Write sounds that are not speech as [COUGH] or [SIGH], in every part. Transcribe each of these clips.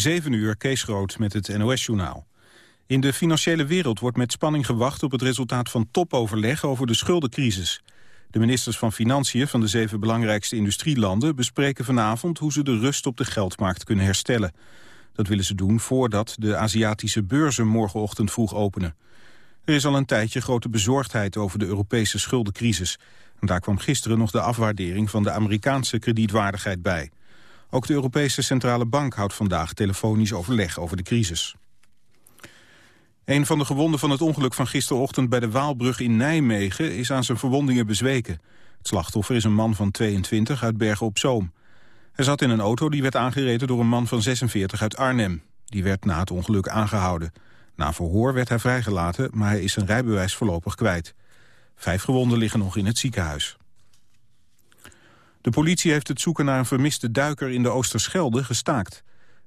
7 uur, Kees Groot met het NOS-journaal. In de financiële wereld wordt met spanning gewacht op het resultaat van topoverleg over de schuldencrisis. De ministers van Financiën van de zeven belangrijkste industrielanden bespreken vanavond hoe ze de rust op de geldmarkt kunnen herstellen. Dat willen ze doen voordat de Aziatische beurzen morgenochtend vroeg openen. Er is al een tijdje grote bezorgdheid over de Europese schuldencrisis. En daar kwam gisteren nog de afwaardering van de Amerikaanse kredietwaardigheid bij. Ook de Europese Centrale Bank houdt vandaag telefonisch overleg over de crisis. Een van de gewonden van het ongeluk van gisterochtend bij de Waalbrug in Nijmegen is aan zijn verwondingen bezweken. Het slachtoffer is een man van 22 uit Bergen op Zoom. Hij zat in een auto die werd aangereden door een man van 46 uit Arnhem. Die werd na het ongeluk aangehouden. Na verhoor werd hij vrijgelaten, maar hij is zijn rijbewijs voorlopig kwijt. Vijf gewonden liggen nog in het ziekenhuis. De politie heeft het zoeken naar een vermiste duiker in de Oosterschelde gestaakt.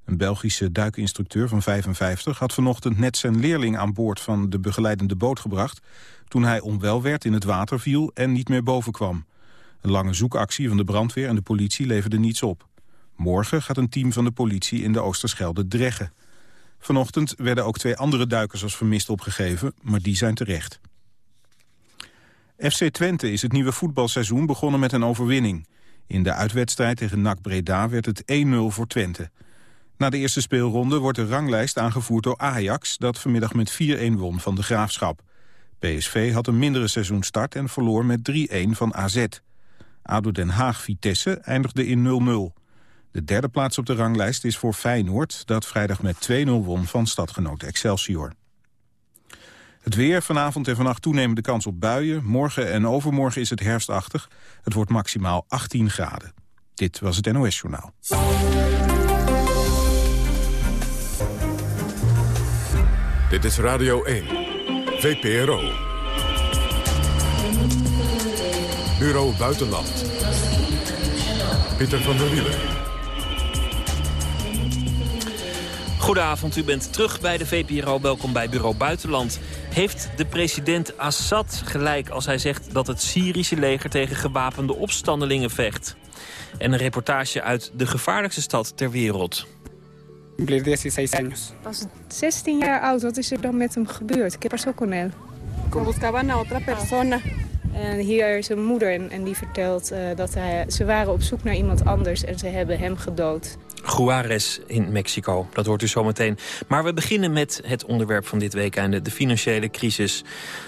Een Belgische duikinstructeur van 55 had vanochtend net zijn leerling aan boord van de begeleidende boot gebracht... toen hij onwel werd, in het water viel en niet meer boven kwam. Een lange zoekactie van de brandweer en de politie leverde niets op. Morgen gaat een team van de politie in de Oosterschelde dreggen. Vanochtend werden ook twee andere duikers als vermist opgegeven, maar die zijn terecht. FC Twente is het nieuwe voetbalseizoen begonnen met een overwinning. In de uitwedstrijd tegen NAC Breda werd het 1-0 voor Twente. Na de eerste speelronde wordt de ranglijst aangevoerd door Ajax... dat vanmiddag met 4-1 won van de Graafschap. PSV had een mindere seizoenstart en verloor met 3-1 van AZ. ADO Den Haag-Vitesse eindigde in 0-0. De derde plaats op de ranglijst is voor Feyenoord... dat vrijdag met 2-0 won van stadgenoot Excelsior. Het weer, vanavond en vannacht toenemende kans op buien. Morgen en overmorgen is het herfstachtig. Het wordt maximaal 18 graden. Dit was het NOS Journaal. Dit is Radio 1, VPRO. Bureau Buitenland. Pieter van der Wielen. Goedenavond, u bent terug bij de VPRO. Welkom bij Bureau Buitenland. Heeft de president Assad gelijk als hij zegt dat het Syrische leger tegen gewapende opstandelingen vecht? En een reportage uit de gevaarlijkste stad ter wereld. Cumplir 16 años. Was 16 jaar oud, wat is er dan met hem gebeurd? ¿Qué pasó con él? Buscaban a otra persona. En hier is een moeder en, en die vertelt uh, dat hij, ze waren op zoek naar iemand anders en ze hebben hem gedood. Juarez in Mexico. Dat hoort u zometeen. Maar we beginnen met het onderwerp van dit weekende, de financiële crisis.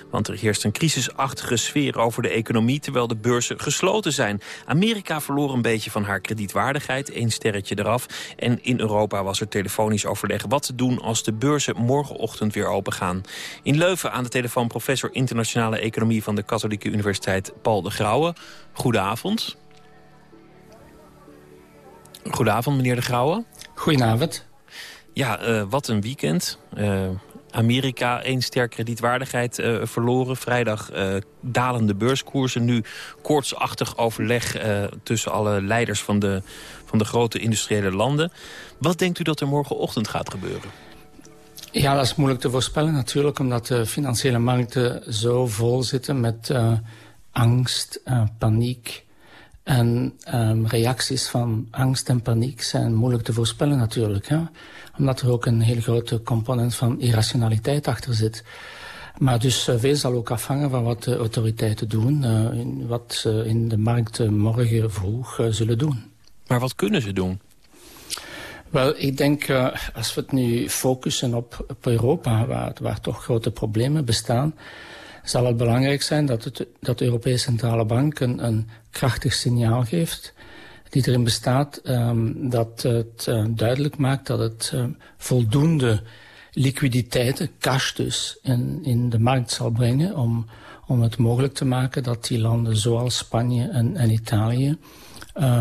Want er heerst een crisisachtige sfeer over de economie... terwijl de beurzen gesloten zijn. Amerika verloor een beetje van haar kredietwaardigheid, één sterretje eraf. En in Europa was er telefonisch overleg wat te doen... als de beurzen morgenochtend weer open gaan. In Leuven aan de telefoon professor internationale economie... van de Katholieke Universiteit Paul de Grauwe. Goedenavond. Goedenavond, meneer De Grauwe. Goedenavond. Ja, uh, wat een weekend. Uh, Amerika één sterk kredietwaardigheid uh, verloren. Vrijdag dalende beurskoersen. Nu koortsachtig overleg tussen alle leiders van de, van de grote industriële landen. Wat denkt u dat er morgenochtend gaat gebeuren? Ja, dat is moeilijk te voorspellen natuurlijk... omdat de financiële markten zo vol zitten met angst, paniek... En um, reacties van angst en paniek zijn moeilijk te voorspellen natuurlijk. Hè? Omdat er ook een heel grote component van irrationaliteit achter zit. Maar dus uh, veel zal ook afhangen van wat de autoriteiten doen. Uh, in wat ze in de markt morgen vroeg uh, zullen doen. Maar wat kunnen ze doen? Wel, ik denk, als we het nu focussen op, op Europa... Waar, waar toch grote problemen bestaan zal het belangrijk zijn dat, het, dat de Europese Centrale Bank een, een krachtig signaal geeft die erin bestaat um, dat het uh, duidelijk maakt dat het uh, voldoende liquiditeiten, cash dus, in, in de markt zal brengen om, om het mogelijk te maken dat die landen zoals Spanje en, en Italië [CLEARS THROAT]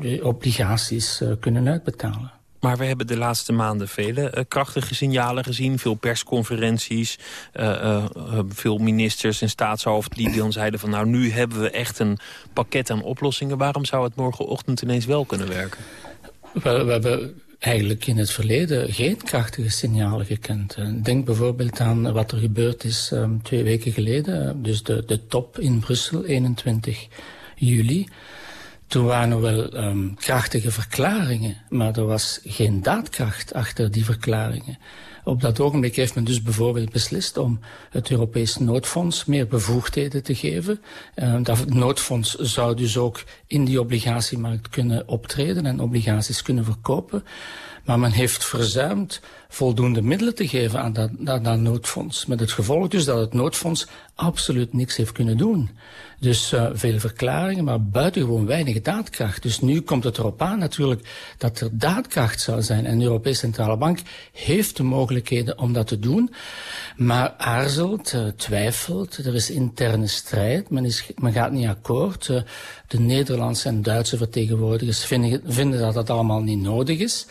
de obligaties uh, kunnen uitbetalen. Maar we hebben de laatste maanden vele uh, krachtige signalen gezien. Veel persconferenties, uh, uh, veel ministers en staatshoofden die dan zeiden van... nou, nu hebben we echt een pakket aan oplossingen. Waarom zou het morgenochtend ineens wel kunnen werken? We hebben eigenlijk in het verleden geen krachtige signalen gekend. Denk bijvoorbeeld aan wat er gebeurd is um, twee weken geleden. Dus de, de top in Brussel, 21 juli... Toen waren er wel um, krachtige verklaringen, maar er was geen daadkracht achter die verklaringen. Op dat ogenblik heeft men dus bijvoorbeeld beslist om het Europees noodfonds meer bevoegdheden te geven. Uh, dat noodfonds zou dus ook in die obligatiemarkt kunnen optreden en obligaties kunnen verkopen. Maar men heeft verzuimd voldoende middelen te geven aan dat, dat, dat, noodfonds. Met het gevolg dus dat het noodfonds absoluut niks heeft kunnen doen. Dus uh, veel verklaringen, maar buitengewoon weinig daadkracht. Dus nu komt het erop aan natuurlijk dat er daadkracht zou zijn. En de Europese Centrale Bank heeft de mogelijkheden om dat te doen. Maar aarzelt, uh, twijfelt, er is interne strijd, men, is, men gaat niet akkoord. Uh, de Nederlandse en Duitse vertegenwoordigers vinden, vinden dat dat allemaal niet nodig is.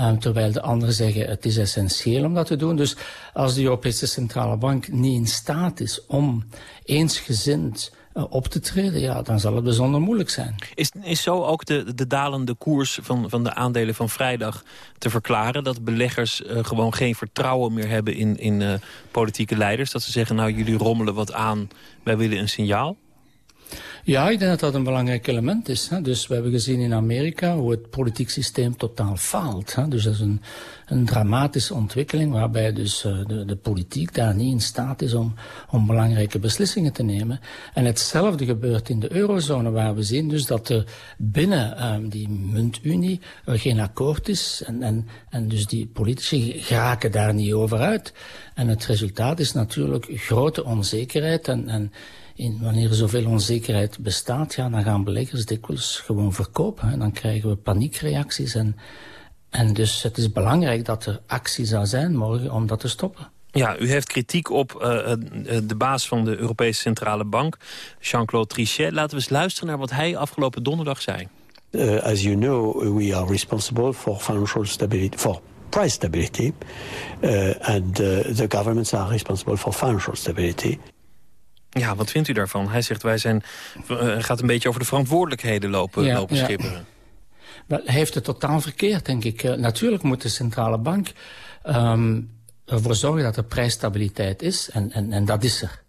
Um, terwijl de anderen zeggen het is essentieel om dat te doen. Dus als de Europese Centrale Bank niet in staat is om eensgezind uh, op te treden, ja, dan zal het bijzonder moeilijk zijn. Is, is zo ook de, de dalende koers van, van de aandelen van vrijdag te verklaren? Dat beleggers uh, gewoon geen vertrouwen meer hebben in, in uh, politieke leiders? Dat ze zeggen, nou jullie rommelen wat aan, wij willen een signaal? Ja, ik denk dat dat een belangrijk element is. Hè. Dus we hebben gezien in Amerika hoe het politiek systeem totaal faalt. Hè. Dus dat is een, een dramatische ontwikkeling waarbij dus uh, de, de politiek daar niet in staat is om, om belangrijke beslissingen te nemen. En hetzelfde gebeurt in de eurozone waar we zien dus dat er binnen um, die muntunie er geen akkoord is. En, en, en dus die politici geraken daar niet over uit. En het resultaat is natuurlijk grote onzekerheid en, en in, wanneer er zoveel onzekerheid bestaat, ja, dan gaan beleggers dikwijls gewoon verkopen. En dan krijgen we paniekreacties. En, en dus het is belangrijk dat er actie zou zijn morgen om dat te stoppen. Ja, u heeft kritiek op uh, de baas van de Europese Centrale Bank, Jean-Claude Trichet. Laten we eens luisteren naar wat hij afgelopen donderdag zei. Uh, as you know, we are responsible for financial stability, for price stability, uh, and uh, the governments are responsible for financial stability. Ja, wat vindt u daarvan? Hij zegt, wij zijn, uh, gaat een beetje over de verantwoordelijkheden lopen, ja, lopen schipperen. Hij heeft het totaal verkeerd, denk ik. Uh, natuurlijk moet de centrale bank um, ervoor zorgen dat er prijsstabiliteit is. En, en, en dat is er.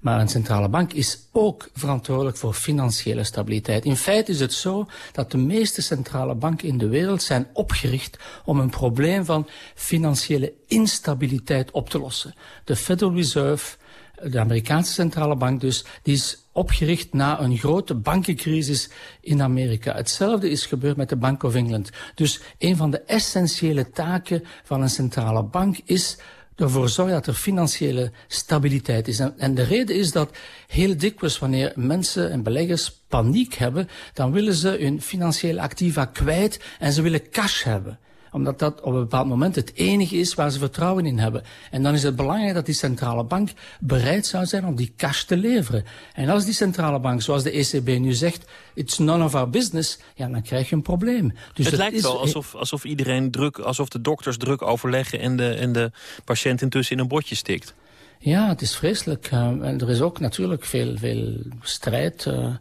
Maar een centrale bank is ook verantwoordelijk voor financiële stabiliteit. In feite is het zo dat de meeste centrale banken in de wereld zijn opgericht om een probleem van financiële instabiliteit op te lossen. De Federal Reserve de Amerikaanse centrale bank dus, die is opgericht na een grote bankencrisis in Amerika. Hetzelfde is gebeurd met de Bank of England. Dus een van de essentiële taken van een centrale bank is ervoor zorgen dat er financiële stabiliteit is. En, de reden is dat heel dikwijls wanneer mensen en beleggers paniek hebben, dan willen ze hun financiële activa kwijt en ze willen cash hebben omdat dat op een bepaald moment het enige is waar ze vertrouwen in hebben. En dan is het belangrijk dat die centrale bank bereid zou zijn om die cash te leveren. En als die centrale bank, zoals de ECB nu zegt, it's none of our business, ja, dan krijg je een probleem. Dus het, het lijkt is, wel alsof, alsof iedereen druk, alsof de dokters druk overleggen en de, en de patiënt intussen in een bordje stikt. Ja, het is vreselijk. Uh, en er is ook natuurlijk veel, veel strijd... Uh,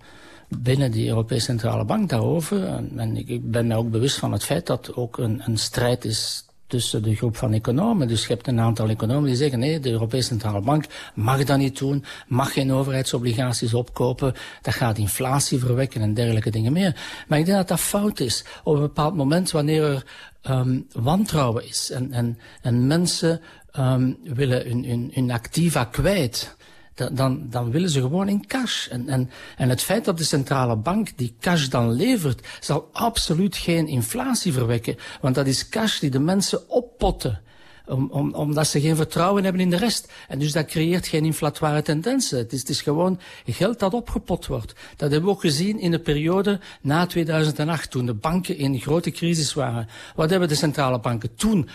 binnen die Europese Centrale Bank daarover. En, ik ben mij ook bewust van het feit dat ook een, een strijd is tussen de groep van economen. Dus je hebt een aantal economen die zeggen... nee, de Europese Centrale Bank mag dat niet doen... mag geen overheidsobligaties opkopen... dat gaat inflatie verwekken en dergelijke dingen meer. Maar ik denk dat dat fout is. Op een bepaald moment wanneer er um, wantrouwen is... en, en, en mensen um, willen hun, hun, hun activa kwijt dan, dan willen ze gewoon in cash. En, en, en het feit dat de centrale bank die cash dan levert, zal absoluut geen inflatie verwekken. Want dat is cash die de mensen oppotten. Om, om, omdat ze geen vertrouwen hebben in de rest. En dus dat creëert geen inflatoire tendensen. Het is, het is gewoon geld dat opgepot wordt. Dat hebben we ook gezien in de periode na 2008, toen de banken in grote crisis waren. Wat hebben de centrale banken toen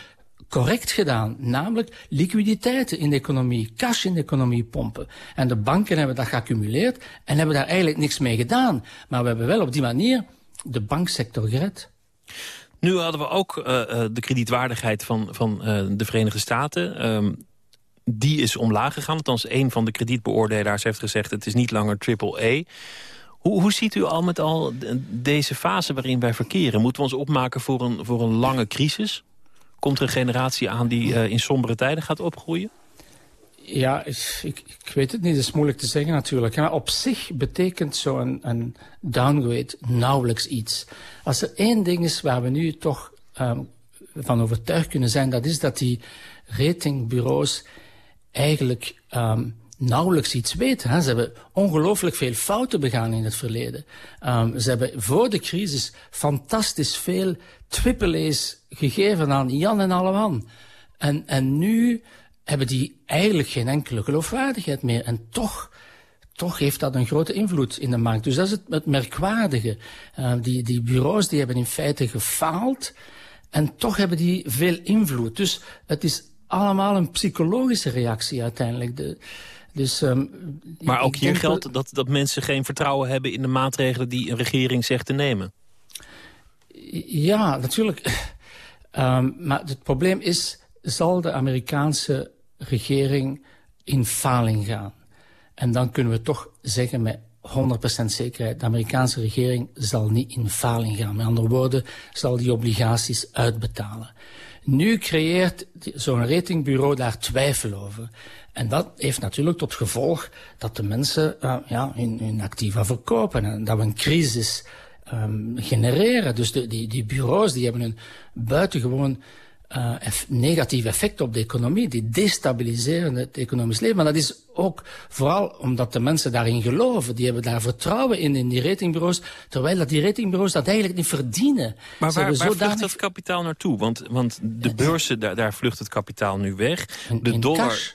correct gedaan. Namelijk liquiditeiten in de economie, cash in de economie pompen. En de banken hebben dat geaccumuleerd en hebben daar eigenlijk niks mee gedaan. Maar we hebben wel op die manier de banksector gered. Nu hadden we ook uh, de kredietwaardigheid van, van uh, de Verenigde Staten. Um, die is omlaag gegaan. Althans, een van de kredietbeoordelaars heeft gezegd... het is niet langer triple-A. Hoe, hoe ziet u al met al deze fase waarin wij verkeren? Moeten we ons opmaken voor een, voor een lange crisis? Komt er een generatie aan die uh, in sombere tijden gaat opgroeien? Ja, ik, ik, weet het niet. Het is moeilijk te zeggen natuurlijk. Maar op zich betekent zo'n een downgrade nauwelijks iets. Als er één ding is waar we nu toch um, van overtuigd kunnen zijn... dat is dat die ratingbureaus eigenlijk um, nauwelijks iets weten. Hè. Ze hebben ongelooflijk veel fouten begaan in het verleden. Um, ze hebben voor de crisis fantastisch veel triple gegeven aan Jan en Alleman. En, en nu hebben die eigenlijk geen enkele geloofwaardigheid meer. En toch, toch heeft dat een grote invloed in de markt. Dus dat is het, het merkwaardige. Uh, die, die bureaus die hebben in feite gefaald. En toch hebben die veel invloed. Dus het is allemaal een psychologische reactie uiteindelijk. De, dus, um, maar ook hier geldt dat, dat mensen geen vertrouwen hebben in de maatregelen die een regering zegt te nemen. Ja, natuurlijk. Um, maar het probleem is, zal de Amerikaanse regering in faling gaan? En dan kunnen we toch zeggen met 100% zekerheid, de Amerikaanse regering zal niet in faling gaan. Met andere woorden, zal die obligaties uitbetalen. Nu creëert zo'n ratingbureau daar twijfel over. En dat heeft natuurlijk tot gevolg dat de mensen uh, ja, hun, activa verkopen. En dat we een crisis um, genereren. Dus die, die bureaus die hebben een buitengewoon uh, negatief effect op de economie. Die destabiliseren het economisch leven. Maar dat is ook vooral omdat de mensen daarin geloven. Die hebben daar vertrouwen in, in die ratingbureaus. Terwijl dat die ratingbureaus dat eigenlijk niet verdienen. Maar waar, waar zodanig... vlucht dat kapitaal naartoe? Want, want de beurzen, daar, daar vlucht het kapitaal nu weg. De in dollar... Cash.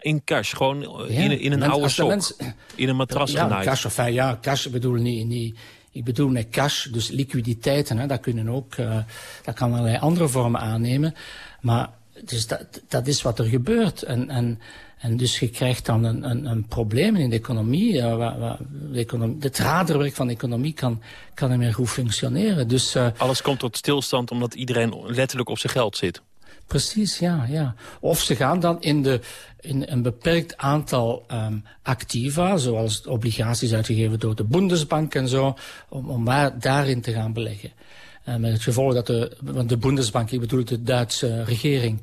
In cash, gewoon in, in een oude sok. Mens, in een matras ja, genaaid. Cash, enfin, ja, cash bedoel niet... niet ik bedoel met cash, dus liquiditeiten, hè, dat, kunnen ook, uh, dat kan allerlei andere vormen aannemen. Maar dus dat, dat is wat er gebeurt. En, en, en dus je krijgt dan een, een, een probleem in de economie. Waar de economie het raderwerk van de economie kan, kan niet meer goed functioneren. Dus, uh, Alles komt tot stilstand omdat iedereen letterlijk op zijn geld zit. Precies, ja, ja. Of ze gaan dan in, de, in een beperkt aantal um, activa, zoals obligaties uitgegeven door de Bundesbank en zo, om, om daarin te gaan beleggen. Uh, met het gevolg dat de, want de Bundesbank, ik bedoel de Duitse regering,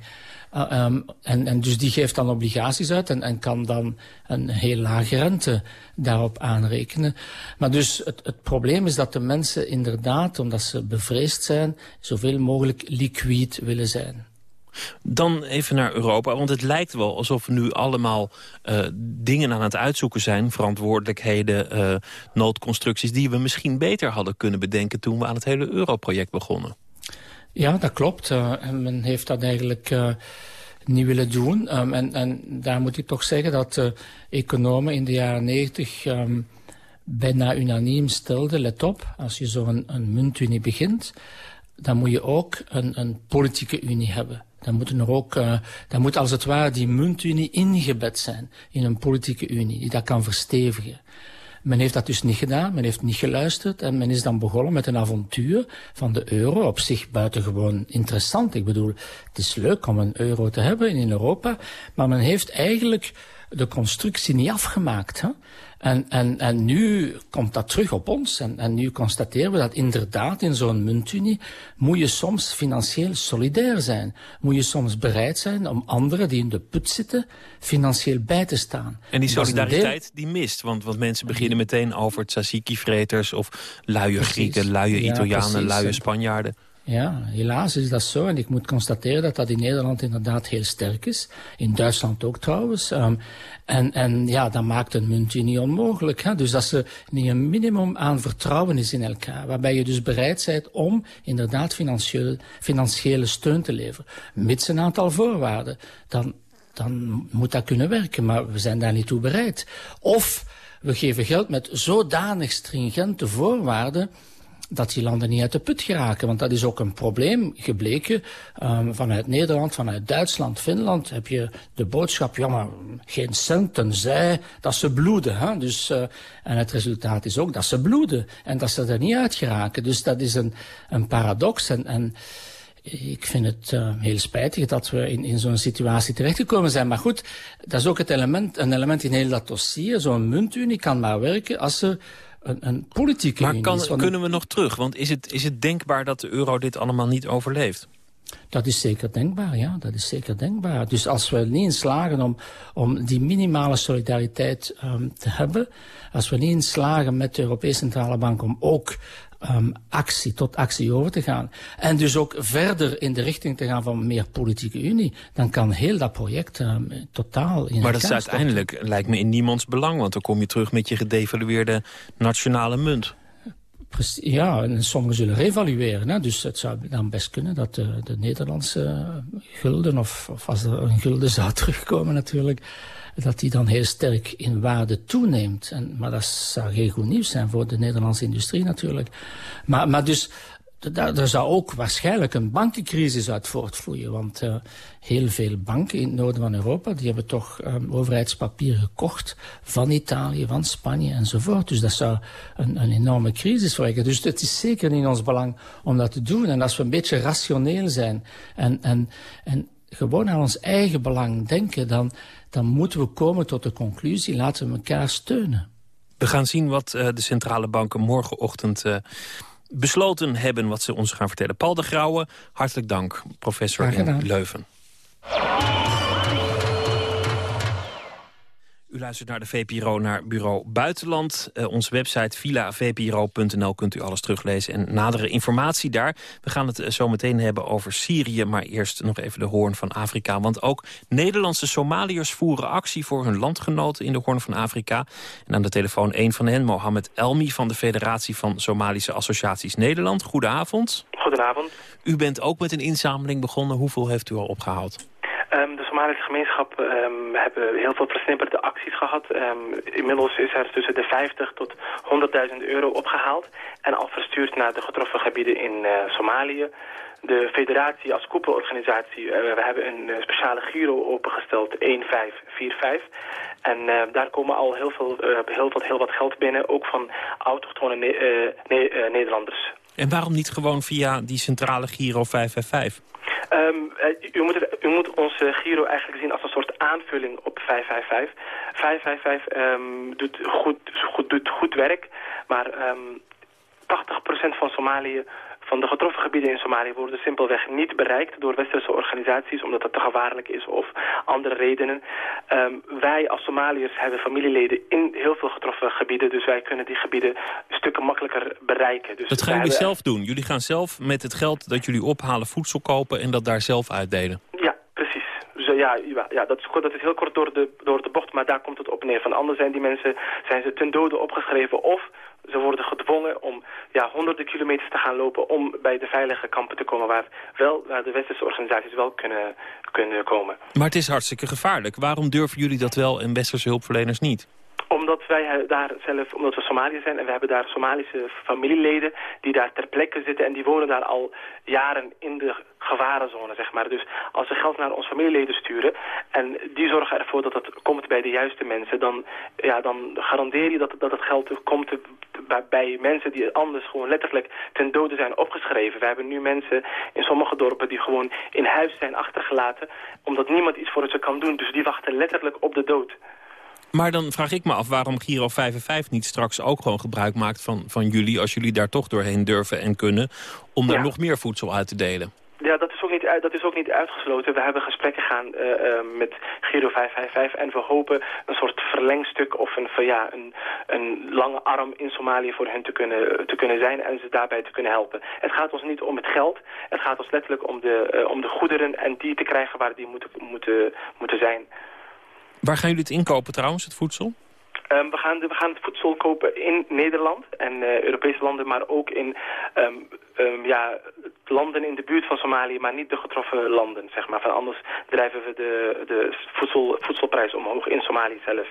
uh, en, en dus die geeft dan obligaties uit en, en kan dan een heel lage rente daarop aanrekenen. Maar dus het, het probleem is dat de mensen inderdaad, omdat ze bevreesd zijn, zoveel mogelijk liquid willen zijn. Dan even naar Europa, want het lijkt wel alsof we nu allemaal uh, dingen aan het uitzoeken zijn. Verantwoordelijkheden, uh, noodconstructies die we misschien beter hadden kunnen bedenken toen we aan het hele Europroject begonnen. Ja, dat klopt. Uh, en men heeft dat eigenlijk niet willen doen. Um, en, en, daar moet ik toch zeggen dat economen in de jaren negentig um, bijna unaniem stelden, let op, als je zo'n een muntunie begint, dan moet je ook een, een politieke unie hebben. Dan, moeten er ook, uh, dan moet als het ware die muntunie ingebed zijn in een politieke unie die dat kan verstevigen. Men heeft dat dus niet gedaan, men heeft niet geluisterd en men is dan begonnen met een avontuur van de euro. Op zich buitengewoon interessant. Ik bedoel, het is leuk om een euro te hebben in Europa, maar men heeft eigenlijk de constructie niet afgemaakt. Hè? En, en, en nu komt dat terug op ons. En, en nu constateren we dat inderdaad in zo'n muntunie moet je soms financieel solidair zijn. Moet je soms bereid zijn om anderen die in de put zitten financieel bij te staan. En die solidariteit die mist. Want, want mensen beginnen meteen over tzatziki-vreters of luie Grieken, luie Italianen, luie Spanjaarden. Ja, helaas is dat zo. En ik moet constateren dat dat in Nederland inderdaad heel sterk is. In Duitsland ook trouwens. Um, en, en ja, dat maakt een muntje niet onmogelijk. Hè? Dus dat er niet een minimum aan vertrouwen is in elkaar. Waarbij je dus bereid bent om inderdaad financieel, financiële steun te leveren. Mits een aantal voorwaarden. Dan, dan moet dat kunnen werken. Maar we zijn daar niet toe bereid. Of we geven geld met zodanig stringente voorwaarden dat die landen niet uit de put geraken. Want dat is ook een probleem gebleken. Um, vanuit Nederland, vanuit Duitsland, Finland heb je de boodschap... ja, maar geen cent tenzij dat ze bloeden. Hè? Dus, uh, en het resultaat is ook dat ze bloeden. En dat ze er niet uit geraken. Dus dat is een, een paradox. En, en ik vind het uh, heel spijtig dat we in, in zo'n situatie terechtgekomen zijn. Maar goed, dat is ook het element, een element in heel dat dossier. Zo'n muntunie kan maar werken als er een, een politieke maar kan, kunnen we nog terug? Want is het, is het denkbaar dat de euro dit allemaal niet overleeft? Dat is zeker denkbaar, ja. Dat is zeker denkbaar. Dus als we niet slagen om, om die minimale solidariteit um, te hebben... als we niet slagen met de Europese Centrale Bank om ook um, actie, tot actie over te gaan. En dus ook verder in de richting te gaan van meer politieke unie. Dan kan heel dat project um, totaal in Maar dat is uiteindelijk, lijkt me, in niemands belang. Want dan kom je terug met je gedevalueerde nationale munt. Ja, en sommigen zullen revalueren. Hè. Dus het zou dan best kunnen dat de, de Nederlandse gulden... Of, of als er een gulden zou [LAUGHS] terugkomen natuurlijk dat die dan heel sterk in waarde toeneemt. En, maar dat zou geen goed nieuws zijn voor de Nederlandse industrie natuurlijk. Maar, maar dus, daar, zou ook waarschijnlijk een bankencrisis uit voortvloeien. Want uh, heel veel banken in het noorden van Europa... die hebben toch um, overheidspapier gekocht van Italië, van Spanje enzovoort. Dus dat zou een, een enorme crisis verwekken. Dus het is zeker in ons belang om dat te doen. En als we een beetje rationeel zijn en, en, en gewoon aan ons eigen belang denken... dan, dan moeten we komen tot de conclusie, laten we elkaar steunen. We gaan zien wat uh, de centrale banken morgenochtend uh, besloten hebben... wat ze ons gaan vertellen. Paul de Grauwe, hartelijk dank, professor in Leuven. U luistert naar de VPRO, naar Bureau Buitenland. Uh, onze website villavpro.nl kunt u alles teruglezen en nadere informatie daar. We gaan het uh, zo meteen hebben over Syrië, maar eerst nog even de Hoorn van Afrika. Want ook Nederlandse Somaliërs voeren actie voor hun landgenoten in de Hoorn van Afrika. En aan de telefoon een van hen, Mohammed Elmi van de Federatie van Somalische Associaties Nederland. Goedenavond. Goedenavond. U bent ook met een inzameling begonnen. Hoeveel heeft u al opgehaald? Um, de Somalische gemeenschap um, hebben heel veel versnipperde acties gehad. Um, inmiddels is er tussen de 50 tot 100.000 euro opgehaald en al verstuurd naar de getroffen gebieden in uh, Somalië. De federatie als koepelorganisatie, uh, we hebben een uh, speciale giro opengesteld, 1545. En daar komen al heel, veel, heel, wat, heel wat geld binnen, ook van autochtone ne ne Nederlanders. En waarom niet gewoon via die centrale Giro 555? Um, u, moet het, u moet onze Giro eigenlijk zien als een soort aanvulling op 555. 555 um, doet, goed, doet goed werk, maar um, 80% van Somalië van de getroffen gebieden in Somalië worden simpelweg niet bereikt door westerse organisaties, omdat dat te gevaarlijk is of andere redenen. Um, wij als Somaliërs hebben familieleden in heel veel getroffen gebieden, dus wij kunnen die gebieden stukken makkelijker bereiken. Dus dat gaan jullie zelf doen? Jullie gaan zelf met het geld dat jullie ophalen voedsel kopen en dat daar zelf uitdelen? Ja, precies. Dus, ja, ja dat, is, dat is heel kort door de, door de bocht, maar daar komt het op neer. Van anders zijn die mensen zijn ze ten dode opgeschreven of ze worden gedwongen om ja, honderden kilometers te gaan lopen om bij de veilige kampen te komen waar, wel, waar de westerse organisaties wel kunnen, kunnen komen. Maar het is hartstikke gevaarlijk. Waarom durven jullie dat wel en westerse hulpverleners niet? Omdat wij daar zelf, omdat we Somalië zijn en we hebben daar Somalische familieleden die daar ter plekke zitten en die wonen daar al jaren in de gevarenzone, zeg maar. Dus als we geld naar onze familieleden sturen en die zorgen ervoor dat het komt bij de juiste mensen, dan, ja, dan garandeer je dat, dat het geld komt bij mensen die anders gewoon letterlijk ten dode zijn opgeschreven. We hebben nu mensen in sommige dorpen die gewoon in huis zijn achtergelaten, omdat niemand iets voor ze kan doen. Dus die wachten letterlijk op de dood. Maar dan vraag ik me af waarom Giro 55 niet straks ook gewoon gebruik maakt van, van jullie... als jullie daar toch doorheen durven en kunnen... om daar nog meer voedsel uit te delen. Ja, dat is ook niet, dat is ook niet uitgesloten. We hebben gesprekken gaan uh, uh, met Giro 555 en we hopen een soort verlengstuk of een, ja, een, een lange arm in Somalië voor hen te kunnen, te kunnen zijn en ze daarbij te kunnen helpen. Het gaat ons niet om het geld, het gaat ons letterlijk om de, uh, om de goederen en die te krijgen waar die moeten, moeten, moeten zijn. Waar gaan jullie het inkopen trouwens, het voedsel? Um, we, gaan, we gaan het voedsel kopen in Nederland en uh, Europese landen, maar ook in um, um, ja, landen in de buurt van Somalië, maar niet de getroffen landen. Zeg maar. Van anders drijven we de, de voedsel, voedselprijs omhoog in Somalië zelf.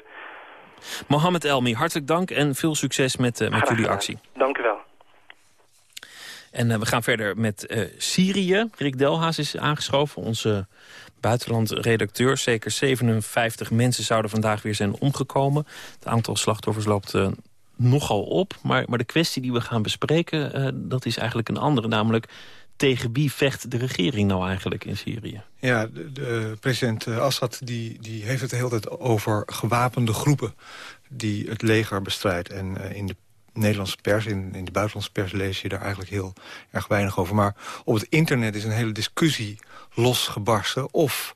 Mohammed Elmi, hartelijk dank en veel succes met, uh, met jullie actie. Dank u wel. En uh, we gaan verder met uh, Syrië. Rick Delhaas is aangeschoven, onze buitenlandredacteur. Zeker 57 mensen zouden vandaag weer zijn omgekomen. Het aantal slachtoffers loopt uh, nogal op. Maar, maar de kwestie die we gaan bespreken, dat is eigenlijk een andere. Namelijk, tegen wie vecht de regering nou eigenlijk in Syrië? Ja, de, de president Assad die, die heeft het de hele tijd over gewapende groepen... die het leger bestrijdt. En in de Nederlandse pers, in, in de buitenlandse pers lees je daar eigenlijk heel erg weinig over. Maar op het internet is een hele discussie losgebarsten of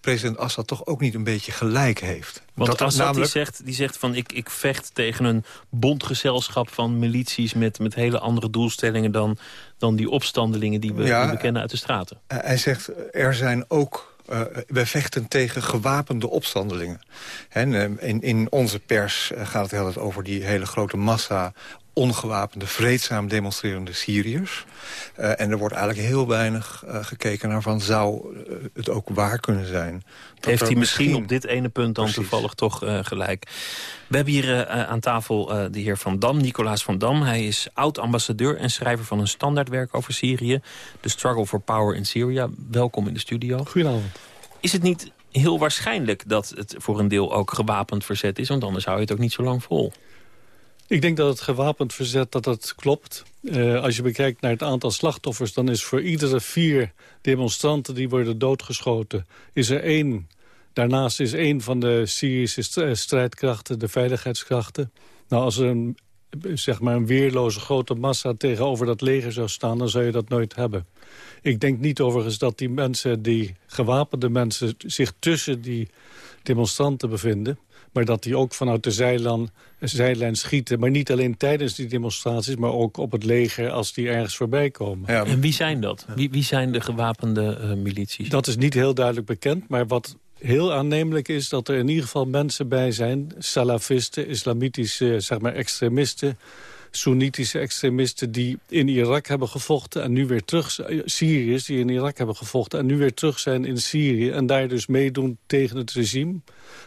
president Assad toch ook niet een beetje gelijk heeft. Want dat Assad namelijk... die zegt, die zegt van ik, ik vecht tegen een bondgezelschap van milities... met, met hele andere doelstellingen dan, dan die opstandelingen die we, die we kennen uit de straten. Hij zegt er zijn ook uh, wij vechten tegen gewapende opstandelingen. En, uh, in, in onze pers uh, gaat het heel over die hele grote massa ongewapende, vreedzaam demonstrerende Syriërs. Uh, en er wordt eigenlijk heel weinig uh, gekeken naar van... zou uh, het ook waar kunnen zijn? Heeft hij misschien op dit ene punt dan Precies. toevallig toch gelijk. We hebben hier aan tafel de heer Van Dam, Nicolaas Van Dam. Hij is oud-ambassadeur en schrijver van een standaardwerk over Syrië. The Struggle for Power in Syria. Welkom in de studio. Goedenavond. Is het niet heel waarschijnlijk dat het voor een deel ook gewapend verzet is? Want anders hou je het ook niet zo lang vol. Ik denk dat het gewapend verzet dat dat klopt. Uh, als je bekijkt naar het aantal slachtoffers... dan is voor iedere vier demonstranten die worden doodgeschoten... is er één. Daarnaast is één van de Syrische strijdkrachten, de veiligheidskrachten. Nou, als er een, zeg maar een weerloze grote massa tegenover dat leger zou staan... dan zou je dat nooit hebben. Ik denk niet overigens dat die mensen, die gewapende mensen... zich tussen die demonstranten bevinden maar dat die ook vanuit de zijlijn, zijlijn schieten. Maar niet alleen tijdens die demonstraties, maar ook op het leger als die ergens voorbij komen. Ja. En wie zijn dat? Wie, wie zijn de gewapende uh, milities? Dat is niet heel duidelijk bekend, maar wat heel aannemelijk is dat er in ieder geval mensen bij zijn... salafisten, islamitische zeg maar, extremisten Soenitische extremisten die in Irak hebben gevochten... en nu weer terug... Syriërs die in Irak hebben gevochten en nu weer terug zijn in Syrië... en daar dus meedoen tegen het regime...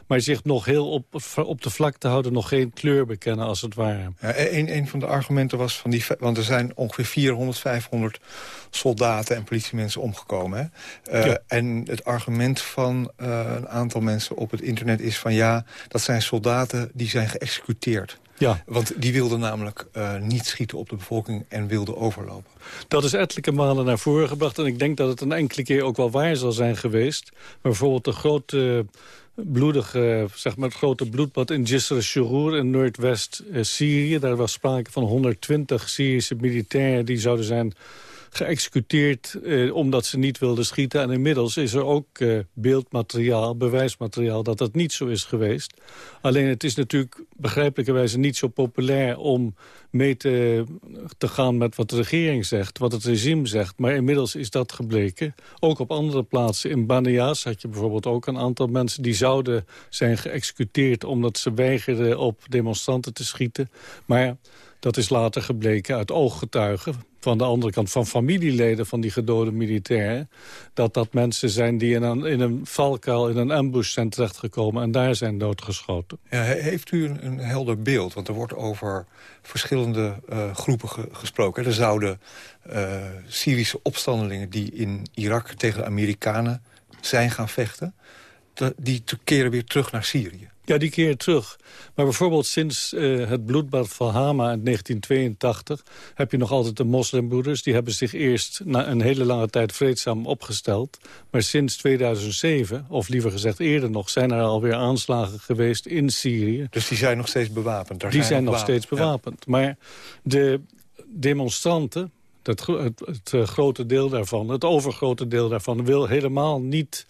maar zich nog heel op, op de vlakte houden... nog geen kleur bekennen, als het ware. Ja, een, een van de argumenten was van die... want er zijn ongeveer 400, 500 soldaten en politiemensen omgekomen. Hè? Uh, En het argument van uh, een aantal mensen op het internet is van... ja, dat zijn soldaten die zijn geëxecuteerd. Ja. Want die wilden namelijk uh, niet schieten op de bevolking en wilden overlopen. Dat is ettelijke malen naar voren gebracht. En ik denk dat het een enkele keer ook wel waar zal zijn geweest. Maar bijvoorbeeld de grote bloedige, zeg maar het grote bloedbad in Jisr al-Shurur in Noordwest-Syrië. Daar was sprake van 120 Syrische militairen die zouden zijn geëxecuteerd eh, omdat ze niet wilden schieten. En inmiddels is er ook eh, beeldmateriaal, bewijsmateriaal dat dat niet zo is geweest. Alleen het is natuurlijk begrijpelijkerwijze niet zo populair om mee te, gaan met wat de regering zegt, wat het regime zegt. Maar inmiddels is dat gebleken. Ook op andere plaatsen. In Banias had je bijvoorbeeld ook een aantal mensen... die zouden zijn geëxecuteerd omdat ze weigerden op demonstranten te schieten. Maar dat is later gebleken uit ooggetuigen van de andere kant van familieleden van die gedode militairen... dat dat mensen zijn die in een, in een valkuil, in een ambush zijn terechtgekomen... en daar zijn doodgeschoten. Ja, heeft u een, helder beeld? Want er wordt over verschillende uh, groepen ge gesproken. Er zouden uh, Syrische opstandelingen die in Irak tegen de Amerikanen zijn gaan vechten... die keren weer terug naar Syrië. Ja, die keer terug. Maar bijvoorbeeld sinds uh, het bloedbad van Hama in 1982... heb je nog altijd de moslimbroeders. Die hebben zich eerst na een hele lange tijd vreedzaam opgesteld. Maar sinds 2007, of liever gezegd eerder nog... zijn er alweer aanslagen geweest in Syrië. Dus die zijn nog steeds bewapend? Daar die zijn, nog steeds bewapend. Ja. Maar de demonstranten, het, het, het, eh, grote deel daarvan, het overgrote deel daarvan... wil helemaal niet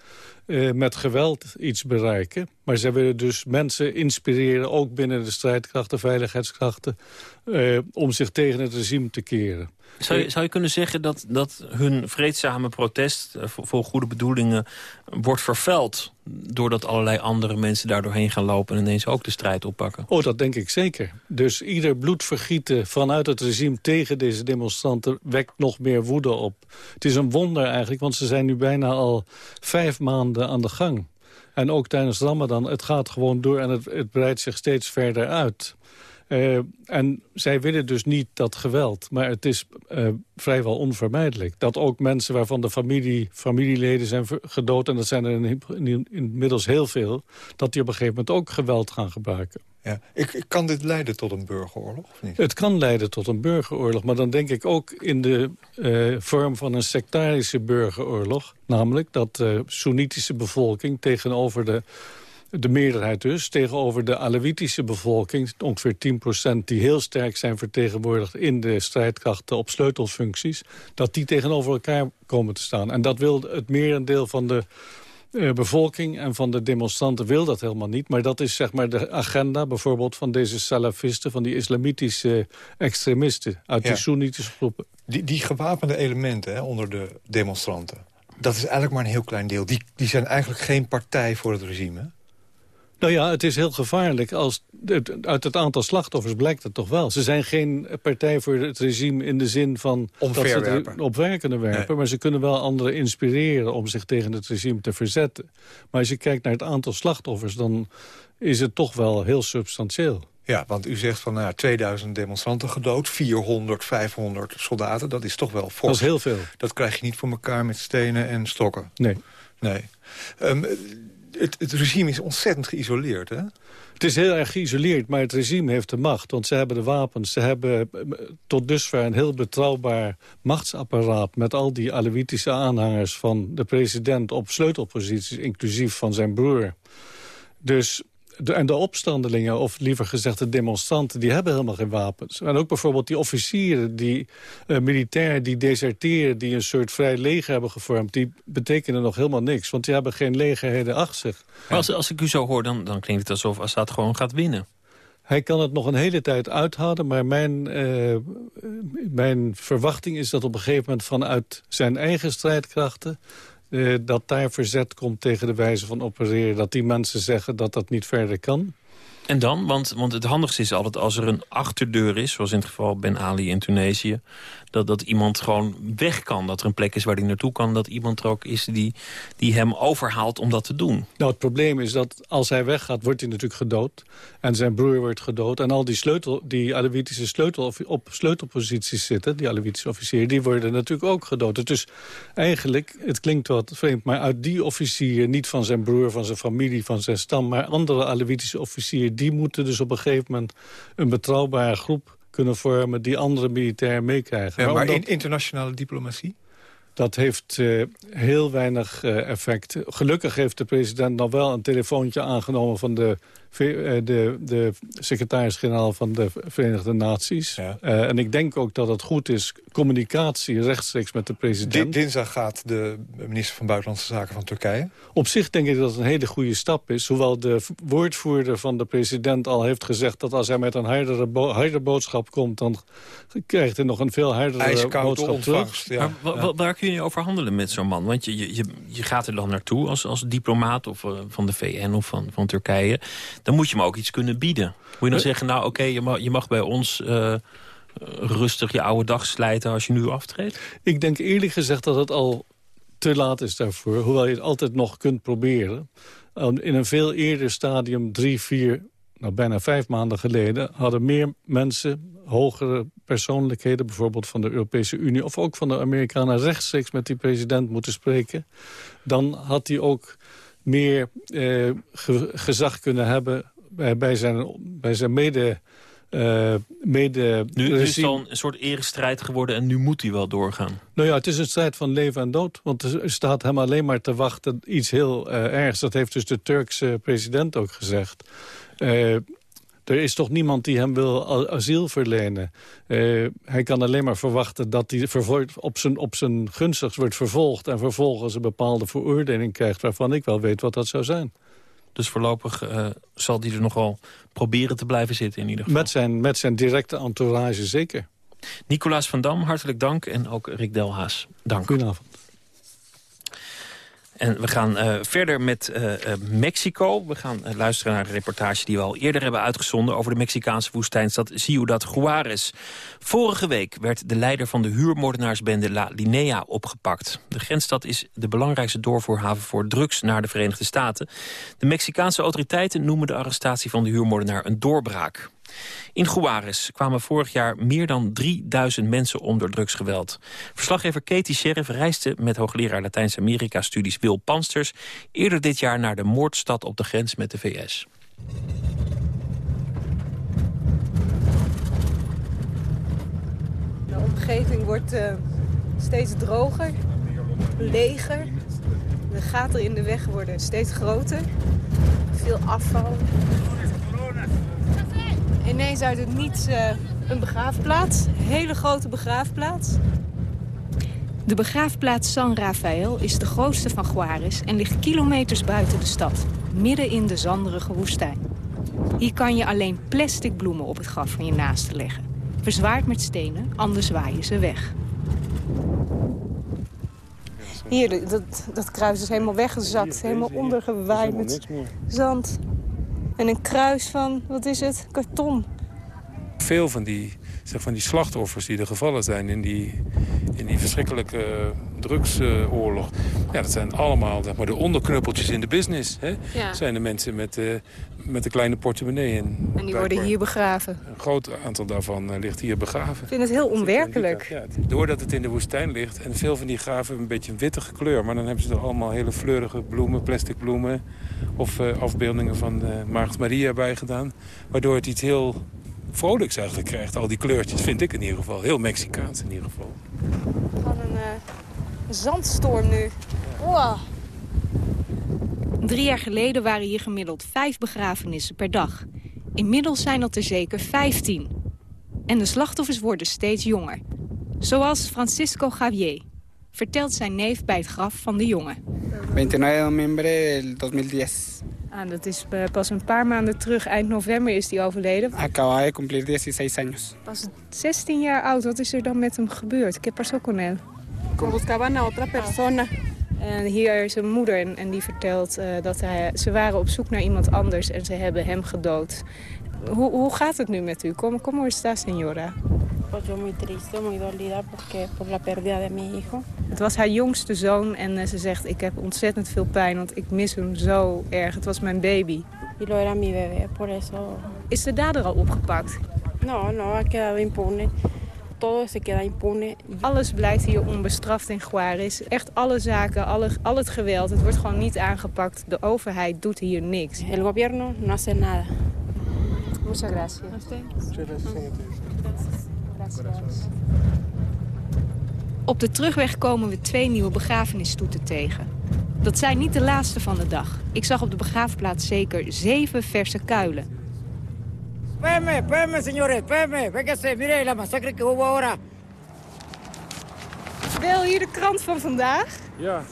uh, met geweld iets bereiken. Maar zij willen dus mensen inspireren, ook binnen de strijdkrachten, veiligheidskrachten... Uh, om zich tegen het regime te keren. Zou je, zou je kunnen zeggen dat, dat hun vreedzame protest... Uh, voor, goede bedoelingen wordt vervuild... doordat allerlei andere mensen daar doorheen gaan lopen... en ineens ook de strijd oppakken? Oh, dat denk ik zeker. Dus ieder bloedvergieten vanuit het regime tegen deze demonstranten... wekt nog meer woede op. Het is een wonder eigenlijk, want ze zijn nu bijna al vijf maanden aan de gang. En ook tijdens Ramadan, het gaat gewoon door en het, het breidt zich steeds verder uit. Uh, en zij willen dus niet dat geweld. Maar het is uh, vrijwel onvermijdelijk. Dat ook mensen waarvan de familie, familieleden zijn gedood... en dat zijn er in, in, inmiddels heel veel... dat die op een gegeven moment ook geweld gaan gebruiken. Ja. Ik, ik, kan dit leiden tot een burgeroorlog, of niet? Het kan leiden tot een burgeroorlog, maar dan denk ik ook in de uh, vorm van een sectarische burgeroorlog. Namelijk dat de Soenitische bevolking tegenover de de meerderheid dus, tegenover de Alawitische bevolking... ongeveer 10% die heel sterk zijn vertegenwoordigd... in de strijdkrachten op sleutelfuncties... dat die tegenover elkaar komen te staan. En dat wil het merendeel van de uh, bevolking en van de demonstranten wil dat helemaal niet. Maar dat is zeg maar de agenda bijvoorbeeld van deze salafisten... van die islamitische extremisten uit ja. die Soenitische groepen. Die, die gewapende elementen hè, onder de demonstranten... dat is eigenlijk maar een heel klein deel. Die, die zijn eigenlijk geen partij voor het regime, nou ja, het is heel gevaarlijk. Als, uit het aantal slachtoffers blijkt het toch wel. Ze zijn geen partij voor het regime in de zin van... dat ze het op werk kunnen werpen. Maar ze kunnen wel anderen inspireren om zich tegen het regime te verzetten. Maar als je kijkt naar het aantal slachtoffers... dan is het toch wel heel substantieel. Ja, want u zegt van nou, 2000 demonstranten gedood, 400, 500 soldaten. Dat is toch wel fors. Dat is heel veel. Dat krijg je niet voor elkaar met stenen en stokken. Nee. Nee. Um, het, regime is ontzettend geïsoleerd, hè? Het is heel erg geïsoleerd, maar het regime heeft de macht. Want ze hebben de wapens. Ze hebben eh, tot dusver een heel betrouwbaar machtsapparaat... met al die Alevitische aanhangers van de president op sleutelposities... inclusief van zijn broer. Dus de, en de opstandelingen, of liever gezegd de demonstranten... die hebben helemaal geen wapens. En ook bijvoorbeeld die officieren, die uh, militairen die deserteren... die een soort vrij leger hebben gevormd... die betekenen nog helemaal niks, want die hebben geen legerheden achter zich. Maar als, als ik u zo hoor, dan, dan klinkt het alsof Assad gewoon gaat winnen. Hij kan het nog een hele tijd uithouden, maar mijn, uh, mijn verwachting is dat op een gegeven moment vanuit zijn eigen strijdkrachten uh, dat daar verzet komt tegen de wijze van opereren. Dat die mensen zeggen dat dat niet verder kan. En dan? Want, want het handigste is altijd als er een achterdeur is... zoals in het geval Ben Ali in Tunesië... Dat, dat iemand gewoon weg kan. Dat er een plek is waar hij naartoe kan. Dat iemand er ook is die, die hem overhaalt om dat te doen. Nou, het probleem is dat als hij weggaat, wordt hij natuurlijk gedood. En zijn broer wordt gedood. En al die, sleutel, die Alevitische sleutel, op sleutelposities zitten... die Alevitische officieren, die worden natuurlijk ook gedood. Dus eigenlijk, het klinkt wat vreemd... maar uit die officier, niet van zijn broer, van zijn familie, van zijn stam... maar andere Alevitische officieren, die moeten dus op een gegeven moment... een betrouwbare groep kunnen vormen die andere militairen meekrijgen. Ja, maar in internationale diplomatie? Dat heeft uh, heel weinig uh, effect. Gelukkig heeft de president nog wel een telefoontje aangenomen... van de eh, de, de secretaris-generaal van de Verenigde Naties. Ja. Uh, en ik denk ook dat het goed is, communicatie rechtstreeks met de president. dinsdag gaat de minister van Buitenlandse Zaken van Turkije. Op zich denk ik dat het een hele goede stap is. Hoewel de woordvoerder van de president al heeft gezegd... dat als hij met een hardere, bo boodschap komt... dan krijgt hij nog een veel hardere boodschap terug. Ja. Maar waar kun je over handelen met zo'n man? Want je, je, je gaat er dan naartoe als, als diplomaat of, uh, van de VN of van, van Turkije dan moet je me ook iets kunnen bieden. Moet je dan zeggen, nou oké, je, mag, je mag bij ons... Uh, rustig je oude dag slijten als je nu aftreedt? Ik denk eerlijk gezegd dat het al te laat is daarvoor. Hoewel je het altijd nog kunt proberen. In een veel eerder stadium, drie, vier, nou bijna vijf maanden geleden... hadden meer mensen, hogere persoonlijkheden... bijvoorbeeld van de Europese Unie of ook van de Amerikanen... rechtstreeks met die president moeten spreken. Dan had hij ook meer eh, gezag kunnen hebben bij, zijn, bij zijn mede... Uh, mede nu, is het al een soort erestrijd geworden en nu moet hij wel doorgaan. Nou ja, het is een strijd van leven en dood. Want er staat hem alleen maar te wachten iets heel uh, ergs. Dat heeft dus de Turkse president ook gezegd. Uh, er is toch niemand die hem wil asiel verlenen. Uh, hij kan alleen maar verwachten dat hij op zijn, op zijn gunstigst wordt vervolgd... en vervolgens een bepaalde veroordeling krijgt... waarvan ik wel weet wat dat zou zijn. Dus voorlopig uh, zal hij er nogal proberen te blijven zitten in ieder geval. Met zijn, met zijn directe entourage zeker. Nicolaas van Dam, hartelijk dank. En ook Rick Delhaas, dank. Goedenavond. En we gaan uh, verder met uh, Mexico. We gaan luisteren naar een reportage die we al eerder hebben uitgezonden... over de Mexicaanse woestijnstad Ciudad Juarez. Vorige week werd de leider van de huurmoordenaarsbende La Linea opgepakt. De grensstad is de belangrijkste doorvoerhaven voor drugs naar de Verenigde Staten. De Mexicaanse autoriteiten noemen de arrestatie van de huurmoordenaar een doorbraak. In Juarez kwamen vorig jaar meer dan 3000 mensen om door drugsgeweld. Verslaggever Katie Sheriff reisde met hoogleraar Latijns-Amerika-studies Wil Pansters... eerder dit jaar naar de moordstad op de grens met de VS. De omgeving wordt uh, steeds droger, leger. De gaten in de weg worden steeds groter. Veel afval. Ineens uit het niets uh, een begraafplaats. Een hele grote begraafplaats. De begraafplaats San Rafael is de grootste van Juarez en ligt kilometers buiten de stad. Midden in de zanderige woestijn. Hier kan je alleen plastic bloemen op het graf van je naaste leggen. Verzwaard met stenen, anders waaien ze weg. Hier, dat, dat kruis is helemaal weggezakt. Helemaal ondergewaaid met zand. En een kruis van, wat is het, karton. Veel van die, zeg, van die slachtoffers die er gevallen zijn in die, in die verschrikkelijke drugsoorlog. ja, dat zijn allemaal zeg maar, de onderknuppeltjes in de business. Hè? Dat zijn de mensen met, uh, met de kleine portemonnee. En, en die worden hier begraven? Een groot aantal daarvan uh, ligt hier begraven. Ik vind het heel onwerkelijk. Ja, doordat het in de woestijn ligt en veel van die graven hebben een beetje een wittige kleur. Maar dan hebben ze er allemaal hele fleurige bloemen, plastic bloemen... of uh, afbeeldingen van de Maagd Maria bij gedaan. Waardoor het iets heel vrolijks eigenlijk krijgt. Al die kleurtjes vind ik in ieder geval. Heel Mexicaans in ieder geval. Van een zandstorm nu. Wow. Drie jaar geleden waren hier gemiddeld vijf begrafenissen per dag. Inmiddels zijn dat er zeker vijftien. En de slachtoffers worden steeds jonger. Zoals Francisco Javier, vertelt zijn neef bij het graf van de jongen. 29 november 2010. Ah, dat is eh, pas een paar maanden terug, eind november is hij overleden. Acaba de cumplir 16 años. Pas 16 jaar oud, wat is er dan met hem gebeurd? Ik heb pas ook con buscaban a otra persona. En hier is een moeder en, en die vertelt uh, dat hij, ze waren op zoek naar iemand anders en ze hebben hem gedood. Hoe, hoe gaat het nu met u? ¿Cómo, cómo está, señora? Pues yo muy triste, muy dolida porque por la pérdida de mi hijo. Het was haar jongste zoon en uh, ze zegt ik heb ontzettend veel pijn, want ik mis hem zo erg. Het was mijn baby. Y lo era mi bebé, por eso... Is de dader al opgepakt? No, no, ha quedado impune todo se queda impune. Alles blijft hier onbestraft in Juarez. Echt alle zaken, alle, al het geweld, het wordt gewoon niet aangepakt. De overheid doet hier niks. El gobierno no hace nada. Muchas gracias. gracias. Op de terugweg komen we twee nieuwe begrafenisstoeten tegen. Dat zijn niet de laatste van de dag. Ik zag op de begraafplaats zeker zeven verse kuilen. Espérame, espérame, señores, espérame. Véngase, mire la masacre que hubo ahora. Wel, hier de krant van vandaag. Ja,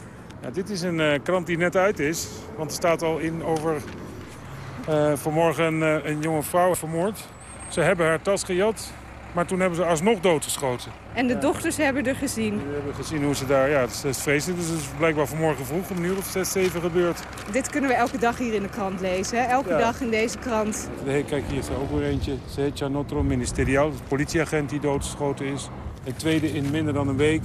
ja dit is een uh, krant die net uit is. Want er staat al in over uh, vanmorgen uh, een jonge vrouw vermoord. Ze hebben haar tas gejat, maar toen hebben ze alsnog doodgeschoten. En de dochters hebben er gezien? Die hebben gezien hoe ze daar... Ja, het is, vreselijk. Dus het is blijkbaar vanmorgen vroeg om een uur of zes, zeven gebeurd. Dit kunnen we elke dag hier in de krant lezen, hè? Elke dag in deze krant. Nee, kijk, hier is er ook weer eentje. Notro, ministeriaal. De politieagent die doodgeschoten is. Het tweede in minder dan een week.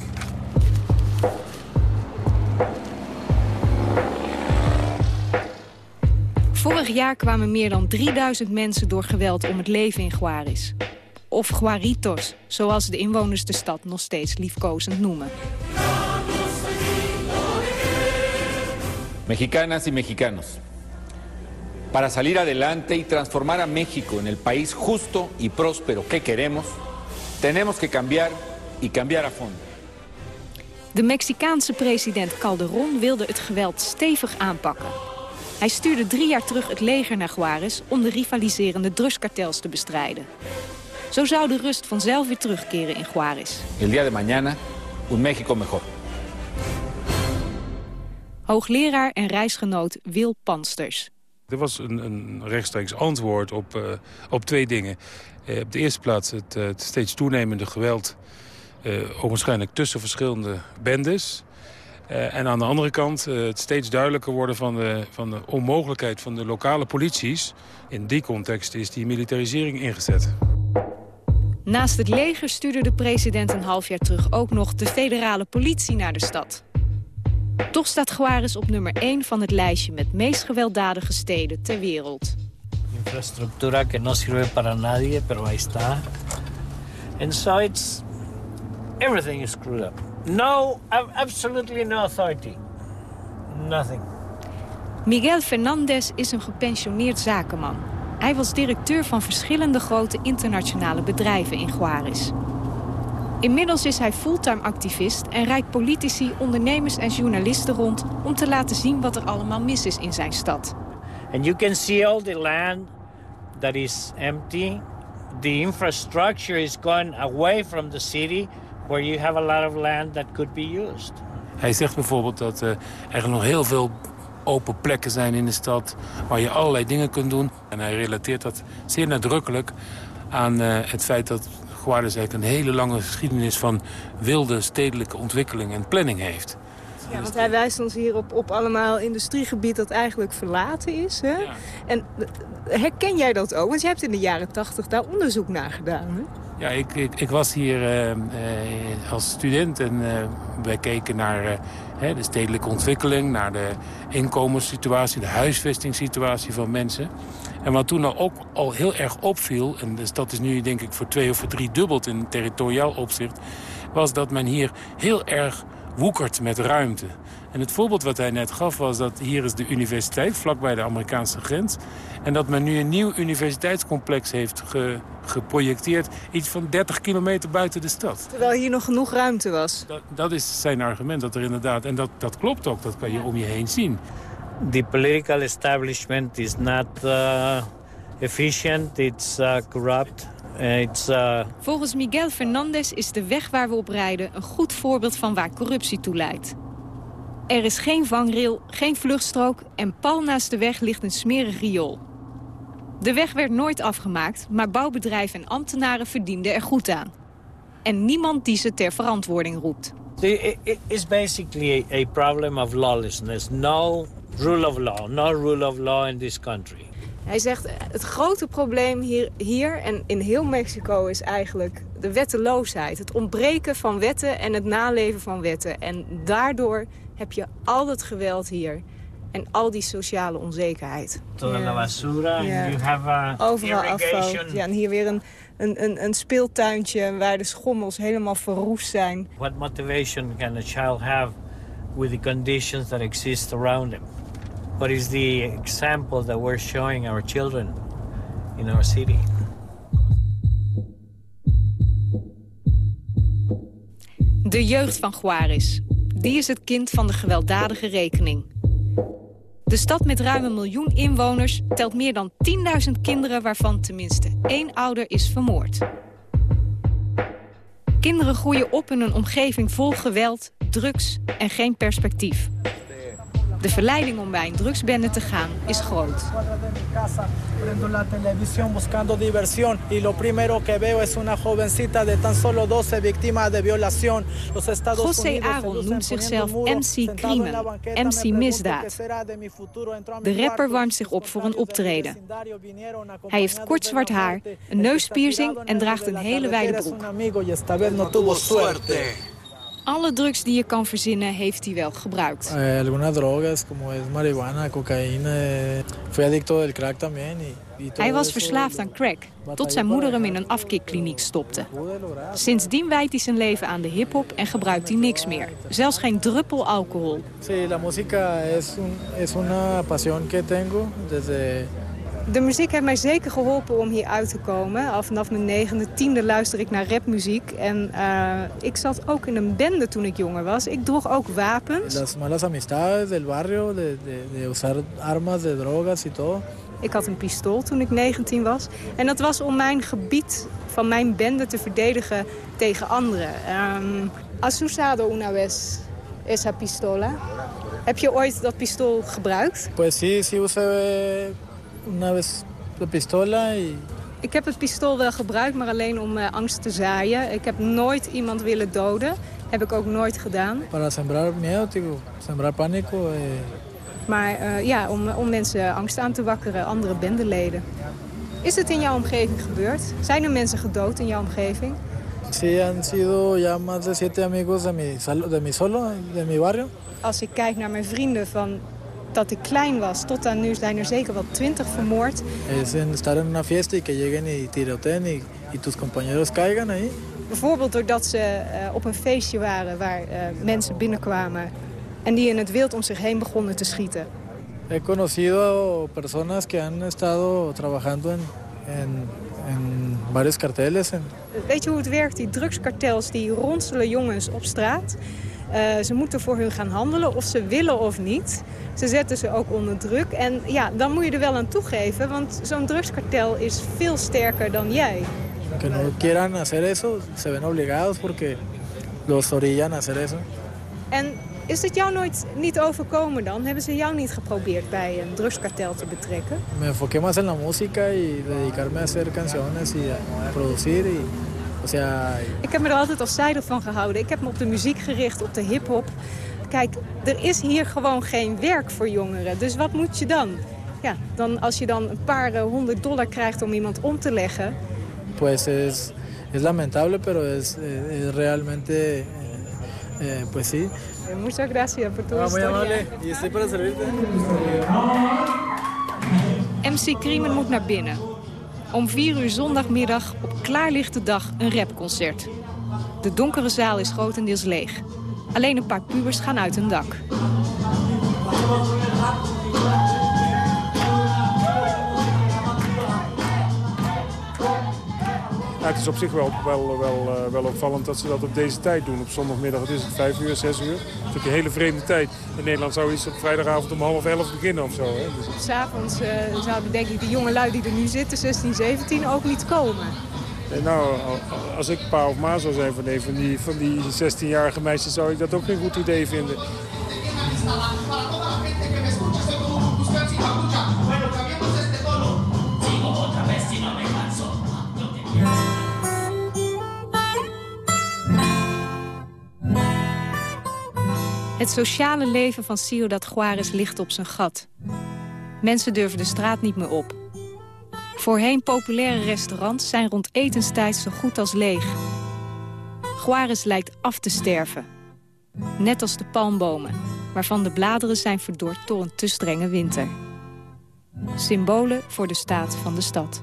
Vorig jaar kwamen meer dan 3000 mensen door geweld om het leven in Juarez of Guaritos, zoals de inwoners de stad nog steeds liefkozend noemen. Mexicanas y mexicanos, para salir adelante y transformar a México en el país justo y próspero que queremos, tenemos que cambiar y cambiar a fondo. De Mexicaanse president Calderón wilde het geweld stevig aanpakken. Hij stuurde drie jaar terug het leger naar Juarez om de rivaliserende drugskartels te bestrijden. Zo zou de rust vanzelf weer terugkeren in Juarez. El día de mañana, un México mejor. Hoogleraar en reisgenoot Wil Pansters. Er was een, een rechtstreeks antwoord op, uh, op twee dingen. Uh, op de eerste plaats het, uh, het steeds toenemende geweld... waarschijnlijk tussen verschillende bendes... en aan de andere kant het steeds duidelijker worden van de, van de onmogelijkheid van de lokale polities. In die context is die militarisering ingezet. Naast het leger stuurde de president een half jaar terug ook nog de federale politie naar de stad. Toch staat Juarez op nummer 1 van het lijstje met meest gewelddadige steden ter wereld. Infraestructura que no sirve para nadie, pero ahí está. And so it's everything is screwed up. No, absolutely no authority. Nothing. Miguel Fernandez is een gepensioneerd zakenman. Hij was directeur van verschillende grote internationale bedrijven in Juarez. Inmiddels is hij fulltime activist en rijdt politici, ondernemers en journalisten rond... om te laten zien wat er allemaal mis is in zijn stad. And you can see all the land that is empty. The infrastructure is going away from the city where you have a lot of land that could be used. Hij zegt bijvoorbeeld dat uh, er nog heel veel open plekken zijn in de stad... waar je allerlei dingen kunt doen. En hij relateert dat zeer nadrukkelijk aan uh, het feit dat Juarez een hele lange geschiedenis van wilde stedelijke ontwikkeling en planning heeft. Ja, want hij wijst ons hier op, op allemaal industriegebied dat eigenlijk verlaten is. Hè? Ja. En herken jij dat ook? Want je hebt in de jaren tachtig daar onderzoek naar gedaan. Hè? Ja, ik, ik, ik, was hier uh, uh, als student en uh, wij keken naar de stedelijke ontwikkeling... naar de inkomenssituatie, de huisvestingssituatie van mensen. En wat toen al ook al heel erg opviel... en dus dat is nu denk ik voor twee of voor drie dubbeld in territoriaal opzicht... was dat men hier heel erg woekert met ruimte. En het voorbeeld wat hij net gaf was dat hier is de universiteit... vlakbij de Amerikaanse grens. En dat men nu een nieuw universiteitscomplex heeft ge, geprojecteerd... iets van 30 kilometer buiten de stad. Terwijl hier nog genoeg ruimte was. Dat, dat is zijn argument, dat er inderdaad... en dat, dat klopt ook, dat kan je om je heen zien. The political establishment is not uh, efficient, it's uh, corrupt. It's, uh... Volgens Miguel Fernandez is de weg waar we op rijden... een goed voorbeeld van waar corruptie toe leidt. Er is geen vangrail, geen vluchtstrook en pal naast de weg ligt een smerig riool. De weg werd nooit afgemaakt, maar bouwbedrijven en ambtenaren verdienden er goed aan. En niemand die ze ter verantwoording roept. It is basically a problem of lawlessness. No rule of law, no rule of law in this country. Hij zegt, het grote probleem hier, hier en in heel Mexico is eigenlijk de wetteloosheid. Het ontbreken van wetten en het naleven van wetten. En daardoor heb je al het geweld hier. En al die sociale onzekerheid. Toda la basura. Yeah. You have a Overal afval. Ja, en hier weer een, een, een, een speeltuintje waar de schommels helemaal verroest zijn. What motivation can a child have with the conditions that exist around him? What is the example that we're showing our children in our city? De jeugd van Juarez. Die is het kind van de gewelddadige rekening. De stad met ruim een miljoen inwoners telt meer dan 10.000 kinderen... waarvan tenminste één ouder is vermoord. Kinderen groeien op in een omgeving vol geweld, drugs en geen perspectief. De verleiding om bij een drugsbende te gaan is groot. José Aaron noemt zichzelf MC Crimen, MC Misdaad. De rapper warmt zich op voor een optreden. Hij heeft kort zwart haar, een neuspiercing en draagt een hele wijde broek. Alle drugs die je kan verzinnen heeft hij wel gebruikt. Eh, algunas drogas, como es marihuana, cocaïne. Fui adicto del crack también. Hij was verslaafd aan crack, tot zijn moeder hem in een afkikkliniek stopte. Sindsdien wijdt hij zijn leven aan de hiphop en gebruikt hij niks meer. Zelfs geen druppel alcohol. Sí, la música es, un, es una pasión que tengo desde de muziek heeft mij zeker geholpen om hier uit te komen. Al vanaf mijn negende, tiende luister ik naar rapmuziek. En uh, ik zat ook in een bende toen ik jonger was. Ik droeg ook wapens. Las malas amistades del barrio, de, de, de usar armas, de drogas y todo. Ik had een pistool toen ik 19 was. En dat was om mijn gebied van mijn bende te verdedigen tegen anderen. Um, ¿Has usado una vez esa pistola? Heb je ooit dat pistool gebruikt? Pues sí, sí usé una vez de pistola. Y... Ik heb het pistool wel gebruikt, maar alleen om uh, angst te zaaien. Ik heb nooit iemand willen doden. Heb ik ook nooit gedaan. Para sembrar miedo, tipo, sembrar pánico. Eh... Maar uh, ja, om, om mensen angst aan te wakkeren, andere bendeleden. Is het in jouw omgeving gebeurd? Zijn er mensen gedood in jouw omgeving? Sí, han sido ya más de siete amigos de mi, de mi solo, de mi barrio. Als ik kijk naar mijn vrienden van dat ik klein was. Tot aan nu zijn er zeker wel twintig vermoord. Es en estar en una fiesta y que lleguen y tiroteen y, y tus compañeros caigan ahí. Bijvoorbeeld doordat ze uh, op een feestje waren waar uh, mensen binnenkwamen... en die in het wild om zich heen begonnen te schieten. He conocido personas que han estado trabajando en, en, en varios carteles. En... Weet je hoe het werkt? Die drugskartels die ronselen jongens op straat... Uh, ze moeten voor hun gaan handelen, of ze willen of niet. Ze zetten ze ook onder druk. En ja, dan moet je er wel aan toegeven, want zo'n drugskartel is veel sterker dan jij. Que no quieran hacer eso, se ven obligados porque los orillan a hacer eso. En is het jou nooit niet overkomen dan? Hebben ze jou niet geprobeerd bij een drugskartel te betrekken? Me enfoqué más en la música y dedicarme a hacer canciones y a producir y o sea... Ik heb me er altijd afzijdig van gehouden. Ik heb me op de muziek gericht, op de hip-hop. Kijk, er is hier gewoon geen werk voor jongeren. Dus wat moet je dan? Ja, dan als je dan een paar honderd dollar krijgt om iemand om te leggen... Pues es, es lamentable, pero es, es realmente... Eh, pues sí, Muchas gracias por tu Ah, muy amable. Y estoy para servirte. MC Kriemen moet naar binnen. Om 4 uur zondagmiddag op klaarlichte dag een rapconcert. De donkere zaal is grotendeels leeg. Alleen een paar pubers gaan uit hun dak. Ja, het is op zich wel, wel, wel, eh, wel opvallend dat ze dat op deze tijd doen. Op zondagmiddag, wat is het, vijf uur, zes uur? Dat is natuurlijk een hele vreemde tijd. In Nederland zou iets op vrijdagavond om half elf beginnen of zo. Hè? Dus, S'avonds uh, zouden denk ik de jonge lui die er nu zitten, 16, 17, ook niet komen. eh, nou, al- als ik pa of ma zou zijn van een van die, van die 16-jarige meisjes... zou ik dat ook geen goed idee vinden. Het sociale leven van Ciudad Juarez ligt op zijn gat. Mensen durven de straat niet meer op. Voorheen populaire restaurants zijn rond etenstijd zo goed als leeg. Juarez lijkt af te sterven. Net als de palmbomen, waarvan de bladeren zijn verdord door een te strenge winter. Symbolen voor de staat van de stad.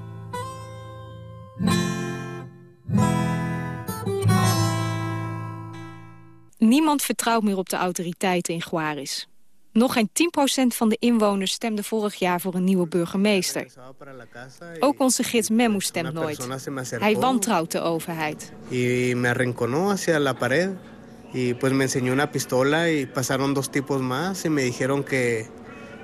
Niemand vertrouwt meer op de autoriteiten in Juarez. Nog geen 10% van de inwoners stemde vorig jaar voor een nieuwe burgemeester. Ook onze gids Memu stemt nooit. Hij wantrouwt de overheid. y me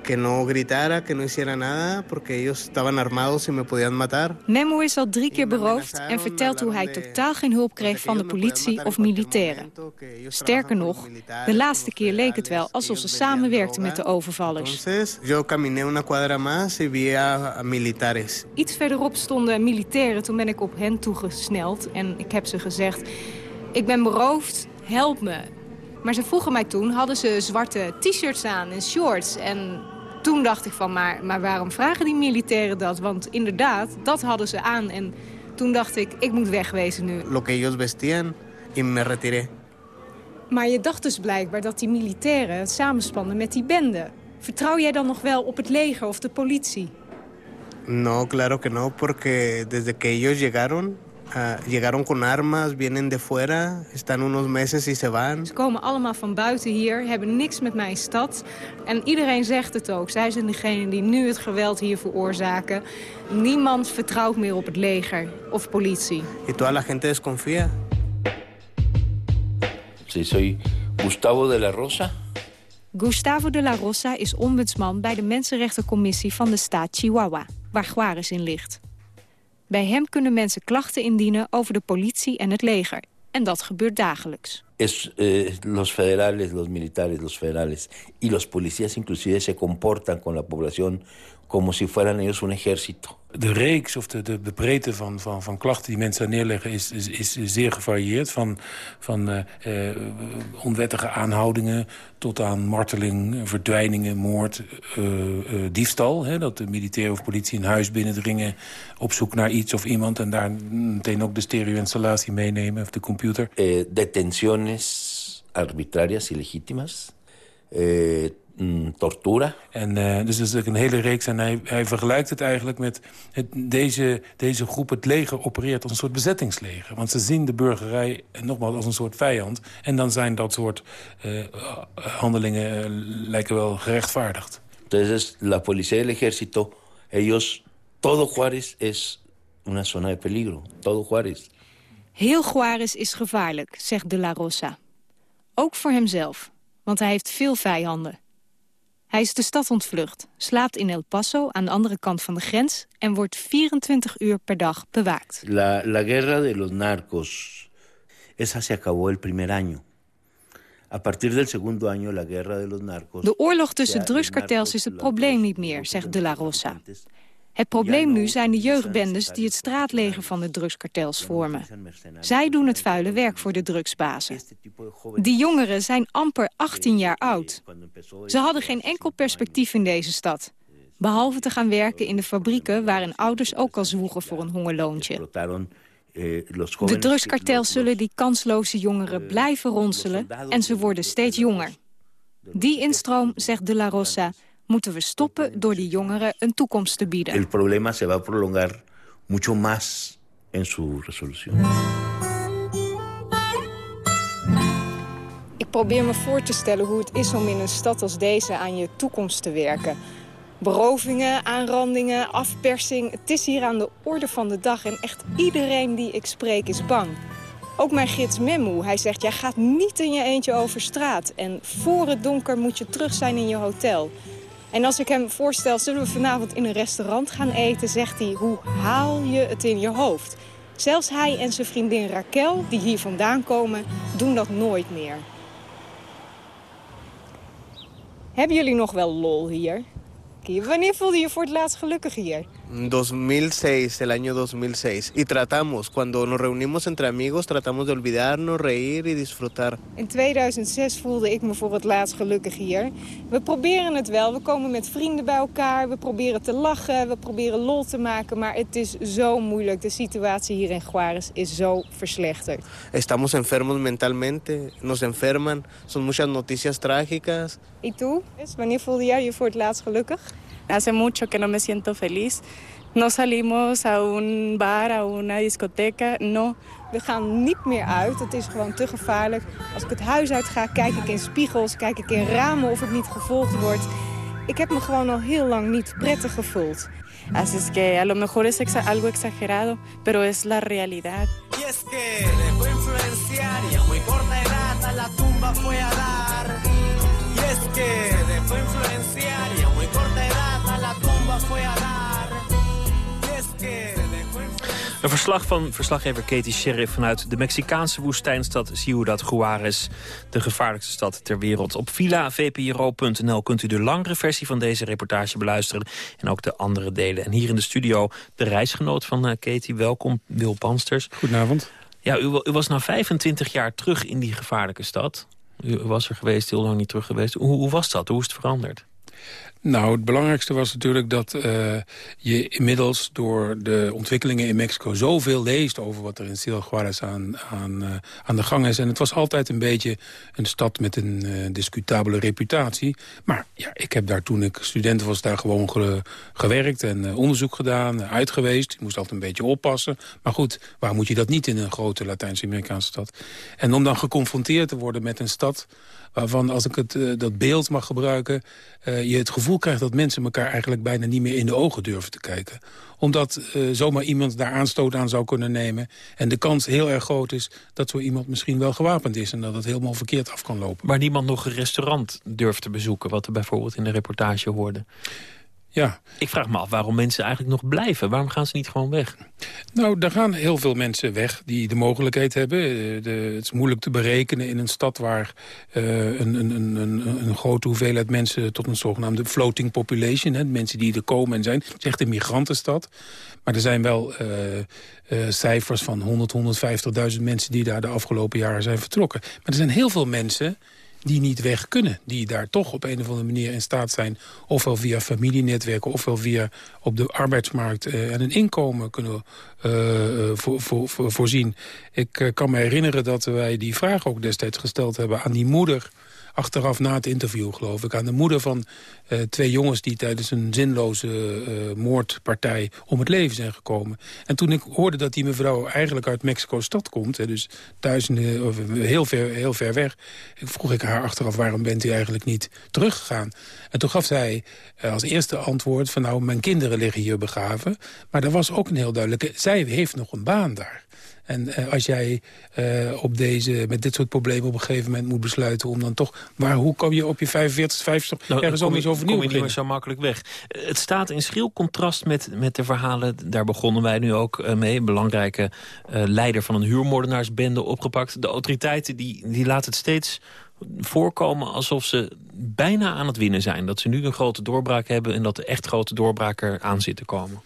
que, no gritara, que no hiciera nada porque ellos estaban armados y me podían matar. Memu is al drie keer beroofd en vertelt hoe hij totaal geen hulp kreeg van de politie of militairen. Sterker nog, de laatste keer leek het wel alsof ze samenwerkten met de overvallers. Entonces yo caminé una cuadra más y vi a, a militares. Iets verderop stonden militairen, toen ben ik op hen toegesneld en ik heb ze gezegd... ik ben beroofd, help me. Maar ze vroegen mij toen, hadden ze zwarte t-shirts aan en shorts. En toen dacht ik van, maar, maar waarom vragen die militairen dat? Want inderdaad, dat hadden ze aan. En toen dacht ik, ik moet wegwezen nu. Lo que ellos vestían y me retiré. Maar je dacht dus blijkbaar dat die militairen het samenspannen met die bende. Vertrouw jij dan nog wel op het leger of de politie? No, claro que no, porque desde que ellos llegaron, ah, llegaron con armas, vienen de fuera, están unos meses y se van. Ze komen allemaal van buiten hier, hebben niks met mijn stad. En iedereen zegt het ook. Zij zijn degene die nu het geweld hier veroorzaken. Niemand vertrouwt meer op het leger of politie. Y toda la gente desconfía. Sí, soy Gustavo de la Rosa. Gustavo de la Rosa is ombudsman bij de Mensenrechtencommissie van de staat Chihuahua, waar Juarez in ligt. Bij hem kunnen mensen klachten indienen over de politie en het leger. En dat gebeurt dagelijks. Es, eh, los federales, los militares, los federales y los policías inclusive se comportan con la población como si fueran ellos un ejército. De reeks of de, de, de breedte van, van, van klachten die mensen neerleggen is, is, is zeer gevarieerd. Van, van eh, eh, onwettige aanhoudingen tot aan marteling, verdwijningen, moord, eh, diefstal. Hè, dat de militair of politie een huis binnendringen op zoek naar iets of iemand... en daar meteen ook de stereo-installatie meenemen of de computer. Eh, detenciones arbitrarias y legítimas. Mm, tortura. En eh, dus dat is ook een hele reeks. En hij, hij vergelijkt het eigenlijk met het, deze, deze groep. Het leger opereert als een soort bezettingsleger. Want ze zien de burgerij eh, nogmaals als een soort vijand. En dan zijn dat soort eh, handelingen lijken wel gerechtvaardigd. Entonces, la policía y el ejército, ellos, todo Juárez es una zona de peligro. Todo Juárez. Heel Juarez is gevaarlijk, zegt de la Rosa. Ook voor hemzelf, want hij heeft veel vijanden. Hij is de stad ontvlucht, slaapt in El Paso aan de andere kant van de grens... en wordt 24 uur per dag bewaakt. La, la guerra de los narcos, esa se acabó el primer año. A partir del segundo año, la guerra de los narcos... De oorlog tussen drugskartels is het probleem niet meer, zegt De La Rosa. Het probleem nu zijn de jeugdbendes die het straatleger van de drugskartels vormen. Zij doen het vuile werk voor de drugsbazen. Die jongeren zijn amper 18 jaar oud. Ze hadden geen enkel perspectief in deze stad. Behalve te gaan werken in de fabrieken waarin ouders ook al zwoegen voor een hongerloontje. De drugskartels zullen die kansloze jongeren blijven ronselen en ze worden steeds jonger. Die instroom, zegt De La Rosa, moeten we stoppen door die jongeren een toekomst te bieden. El problema se va a prolongar mucho más en su resolución. Ik probeer me voor te stellen hoe het is om in een stad als deze aan je toekomst te werken. Berovingen, aanrandingen, afpersing. Het is hier aan de orde van de dag en echt iedereen die ik spreek is bang. Ook mijn gids Memu, hij zegt, jij gaat niet in je eentje over straat. En voor het donker moet je terug zijn in je hotel. En als ik hem voorstel, zullen we vanavond in een restaurant gaan eten... zegt hij, hoe haal je het in je hoofd? Zelfs hij en zijn vriendin Raquel, die hier vandaan komen, doen dat nooit meer. Hebben jullie nog wel lol hier? Wanneer voelde je voor het laatst gelukkig hier? 2006, el año 2006. Y tratamos, cuando nos reunimos entre amigos, tratamos de olvidarnos, reír y disfrutar. In 2006 voelde ik me voor het laatst gelukkig hier. We proberen het wel, we komen met vrienden bij elkaar, we proberen te lachen, we proberen lol te maken, maar het is zo moeilijk. De situatie hier in Juarez is zo verslechterd. Estamos enfermos mentalmente, nos enferman, son muchas noticias trágicas. ¿Y tú? Wanneer voelde jij je voor het laatst gelukkig? Hace mucho que no me siento feliz. No salimos a un bar, a una discoteca, no. We gaan niet meer uit, het is gewoon te gevaarlijk. Als ik het huis uit ga, kijk ik in spiegels, kijk ik in ramen of ik niet gevolgd word. Ik heb me gewoon al heel lang niet prettig gevoeld. Así es que a lo mejor es exa algo exagerado, pero es la realidad. Y es que dejó influenciar y a muy corta edad a la tumba fue a dar. Y es que dejó influenciar y a Een verslag van verslaggever Katie Sheriff vanuit de Mexicaanse woestijnstad Ciudad Juarez. De gevaarlijkste stad ter wereld. Op villavpro.nl kunt u de langere versie van deze reportage beluisteren. En ook de andere delen. En hier in de studio de reisgenoot van uh, Katie. Welkom, Wil Pansters. Goedenavond. Ja, u, u, was na 25 jaar terug in die gevaarlijke stad. U was er geweest, heel lang niet terug geweest. Hoe, hoe was dat? Hoe is het veranderd? Nou, het belangrijkste was natuurlijk dat uh, je inmiddels door de ontwikkelingen in Mexico zoveel leest over wat er in Ciudad Juarez aan, aan, uh, aan de gang is. En het was altijd een beetje een stad met een uh, discutabele reputatie. Maar ja, ik heb daar toen ik student was daar gewoon ge, gewerkt en onderzoek gedaan, uit geweest. Ik moest altijd een beetje oppassen. Maar goed, waar moet je dat niet in een grote Latijns-Amerikaanse stad? En om dan geconfronteerd te worden met een stad waarvan, als ik het, uh, dat beeld mag gebruiken... Uh, je het gevoel krijgt dat mensen elkaar eigenlijk bijna niet meer in de ogen durven te kijken. Omdat uh, zomaar iemand daar aanstoot aan zou kunnen nemen. En de kans heel erg groot is dat zo iemand misschien wel gewapend is... en dat het helemaal verkeerd af kan lopen. Maar niemand nog een restaurant durft te bezoeken... wat we bijvoorbeeld in de reportage hoorden. Ja. Ik vraag me af waarom mensen eigenlijk nog blijven. Waarom gaan ze niet gewoon weg? Nou, er gaan heel veel mensen weg die de mogelijkheid hebben. De, het is moeilijk te berekenen in een stad waar uh, een, een, een, een, grote hoeveelheid mensen... tot een zogenaamde floating population, hè, mensen die er komen en zijn. Het is echt een migrantenstad. Maar er zijn wel uh, uh, cijfers van 100, 150.000 mensen die daar de afgelopen jaren zijn vertrokken. Maar er zijn heel veel mensen die niet weg kunnen. Die daar toch op een of andere manier in staat zijn... ofwel via familienetwerken, ofwel via op de arbeidsmarkt... Uh, en een inkomen kunnen uh, voor, voor, voor, voorzien. Ik kan me herinneren dat wij die vraag ook destijds gesteld hebben... aan die moeder achteraf na het interview, geloof ik... aan de moeder van uh, twee jongens die tijdens een zinloze uh, moordpartij om het leven zijn gekomen. En toen ik hoorde dat die mevrouw eigenlijk uit Mexico-stad komt... Hè, dus duizenden, of heel ver, heel ver weg... vroeg ik haar achteraf waarom bent u eigenlijk niet teruggegaan. En toen gaf zij als eerste antwoord van nou, mijn kinderen liggen hier begraven. Maar er was ook een heel duidelijke... zij heeft nog een baan daar. En eh, als jij eh, op deze, met dit soort problemen op een gegeven moment moet besluiten... om dan toch... Maar hoe kom je op je 45, 50 nou, ergens anders overnieuw kom je niet meer zo makkelijk weg. Het staat in schril contrast met, met de verhalen... daar begonnen wij nu ook mee. Een belangrijke leider van een huurmoordenaarsbende opgepakt. De autoriteiten die, die laten het steeds voorkomen alsof ze bijna aan het winnen zijn. Dat ze nu een grote doorbraak hebben... en dat de echt grote doorbraak er aan zit te komen.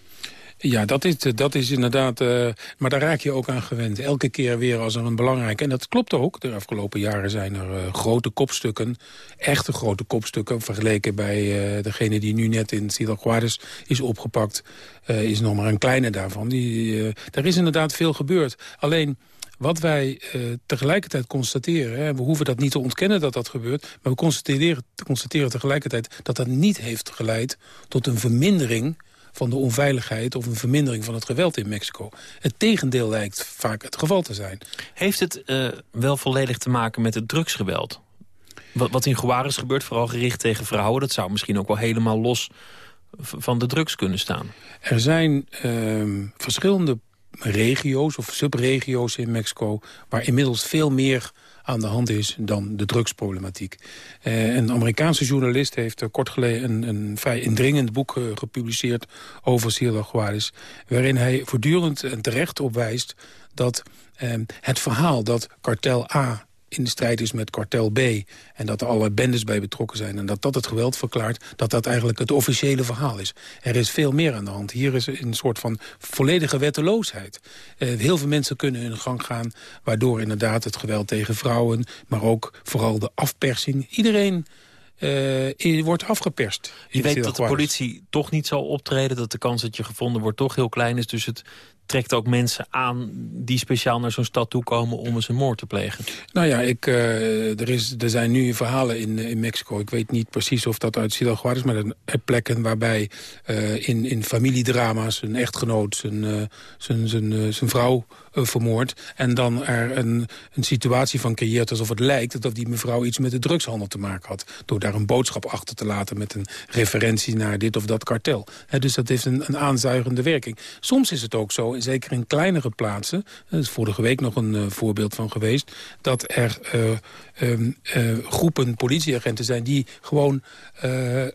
Ja, dat is, dat is inderdaad... Uh, maar daar raak je ook aan gewend. Elke keer weer als er een belangrijke... En dat klopt ook. De afgelopen jaren zijn er uh, grote kopstukken. Echte grote kopstukken. Vergeleken bij degene die nu net in Ciudad Juarez is opgepakt... is nog maar een kleine daarvan. Die, er is inderdaad veel gebeurd. Alleen... Wat wij tegelijkertijd constateren... Hè, we hoeven dat niet te ontkennen dat dat gebeurt... maar we constateren, constateren tegelijkertijd dat dat niet heeft geleid... tot een vermindering van de onveiligheid of een vermindering van het geweld in Mexico. Het tegendeel lijkt vaak het geval te zijn. Heeft het uh, wel volledig te maken met het drugsgeweld? Wat, wat in Juarez gebeurt, vooral gericht tegen vrouwen... dat zou misschien ook wel helemaal los van de drugs kunnen staan. Er zijn uh, verschillende regio's of subregio's in Mexico... waar inmiddels veel meer aan de hand is dan de drugsproblematiek. Uh, een Amerikaanse journalist heeft kort geleden een, een vrij indringend boek uh, gepubliceerd over Cielo Juarez... waarin hij voortdurend en terecht op wijst dat het verhaal dat kartel A in de strijd is met kartel B... en dat er allerlei bendes bij betrokken zijn... en dat dat het geweld verklaart, dat dat eigenlijk het officiële verhaal is. Er is veel meer aan de hand. Hier is een soort van volledige wetteloosheid. Uh, heel veel mensen kunnen hun gang gaan... waardoor inderdaad het geweld tegen vrouwen... maar ook vooral de afpersing... iedereen uh, wordt afgeperst. Je weet dat de politie toch niet zal optreden... dat de kans dat je gevonden wordt toch heel klein is. Dus het trekt ook mensen aan die speciaal naar zo'n stad toe komen... om eens een moord te plegen. Nou ja, ik, uh, er, is, er zijn nu verhalen in, in Mexico. Ik weet niet precies of dat uit Ciudad is... maar er plekken waarbij uh, in, in familiedrama's... een echtgenoot zijn, zijn, zijn vrouw vermoord... en dan er een, een situatie van creëert alsof het lijkt... dat die mevrouw iets met de drugshandel te maken had. Door daar een boodschap achter te laten... met een referentie naar dit of dat kartel. Dus dat heeft een, een aanzuigende werking. Soms is het ook zo zeker in kleinere plaatsen... er is vorige week nog een uh, voorbeeld van geweest... dat er um, uh, groepen politieagenten zijn die gewoon... Uh,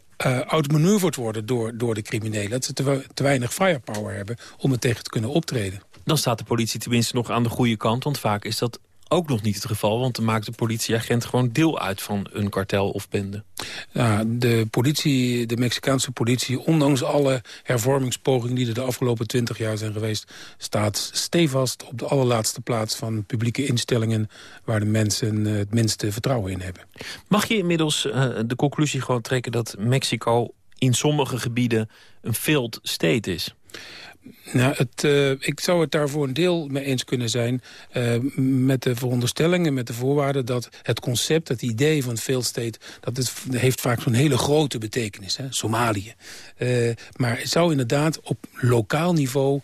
worden door, door de criminelen. Dat ze te, te weinig firepower hebben om het tegen te kunnen optreden. Dan staat de politie tenminste nog aan de goede kant. Want vaak is dat ook nog niet het geval, want dan maakt de politieagent gewoon deel uit van een kartel of bende. Ja, de politie, de Mexicaanse politie, ondanks alle hervormingspogingen die er de afgelopen twintig jaar zijn geweest, staat stevast op de allerlaatste plaats van publieke instellingen waar de mensen het minste vertrouwen in hebben. Mag je inmiddels uh, de conclusie gewoon trekken dat Mexico in sommige gebieden een failed state is? Nou, het, uh, ik zou het daar voor een deel mee eens kunnen zijn... Uh, met de veronderstellingen, met de voorwaarden... dat het concept, het idee van failed state... dat het heeft vaak zo'n hele grote betekenis. Hè? Somalië. Uh, maar het zou inderdaad op lokaal niveau...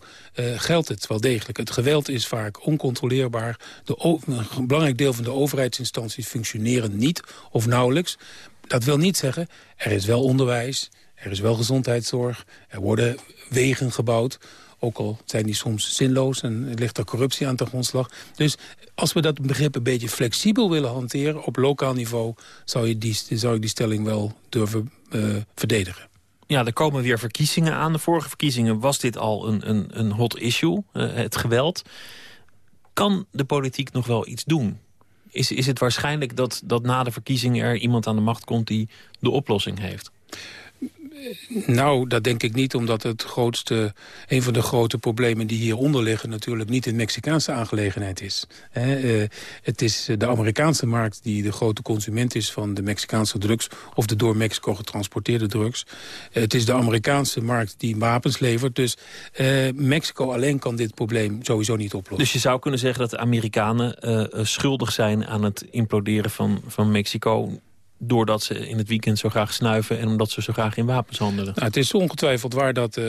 geldt het wel degelijk. Het geweld is vaak oncontroleerbaar. De een belangrijk deel van de overheidsinstanties functioneren niet of nauwelijks. Dat wil niet zeggen, er is wel onderwijs... Er is wel gezondheidszorg, er worden wegen gebouwd. Ook al zijn die soms zinloos en ligt er corruptie aan ten grondslag. Dus als we dat begrip een beetje flexibel willen hanteren... op lokaal niveau zou, je die, zou ik die stelling wel durven uh, verdedigen. Ja, er komen weer verkiezingen aan. De vorige verkiezingen was dit al een, een, een hot issue, uh, het geweld. Kan de politiek nog wel iets doen? Is, is het waarschijnlijk dat, dat na de verkiezingen er iemand aan de macht komt... die de oplossing heeft? Nou, dat denk ik niet, omdat het grootste, een van de grote problemen die hieronder liggen natuurlijk niet een Mexicaanse aangelegenheid is. Uh, het is de Amerikaanse markt die de grote consument is van de Mexicaanse drugs of de door Mexico getransporteerde drugs. Uh, het is de Amerikaanse markt die wapens levert, dus Mexico alleen kan dit probleem sowieso niet oplossen. Dus je zou kunnen zeggen dat de Amerikanen schuldig zijn aan het imploderen van, van Mexico doordat ze in het weekend zo graag snuiven... en omdat ze zo graag in wapens handelen. Nou, het is ongetwijfeld waar dat uh,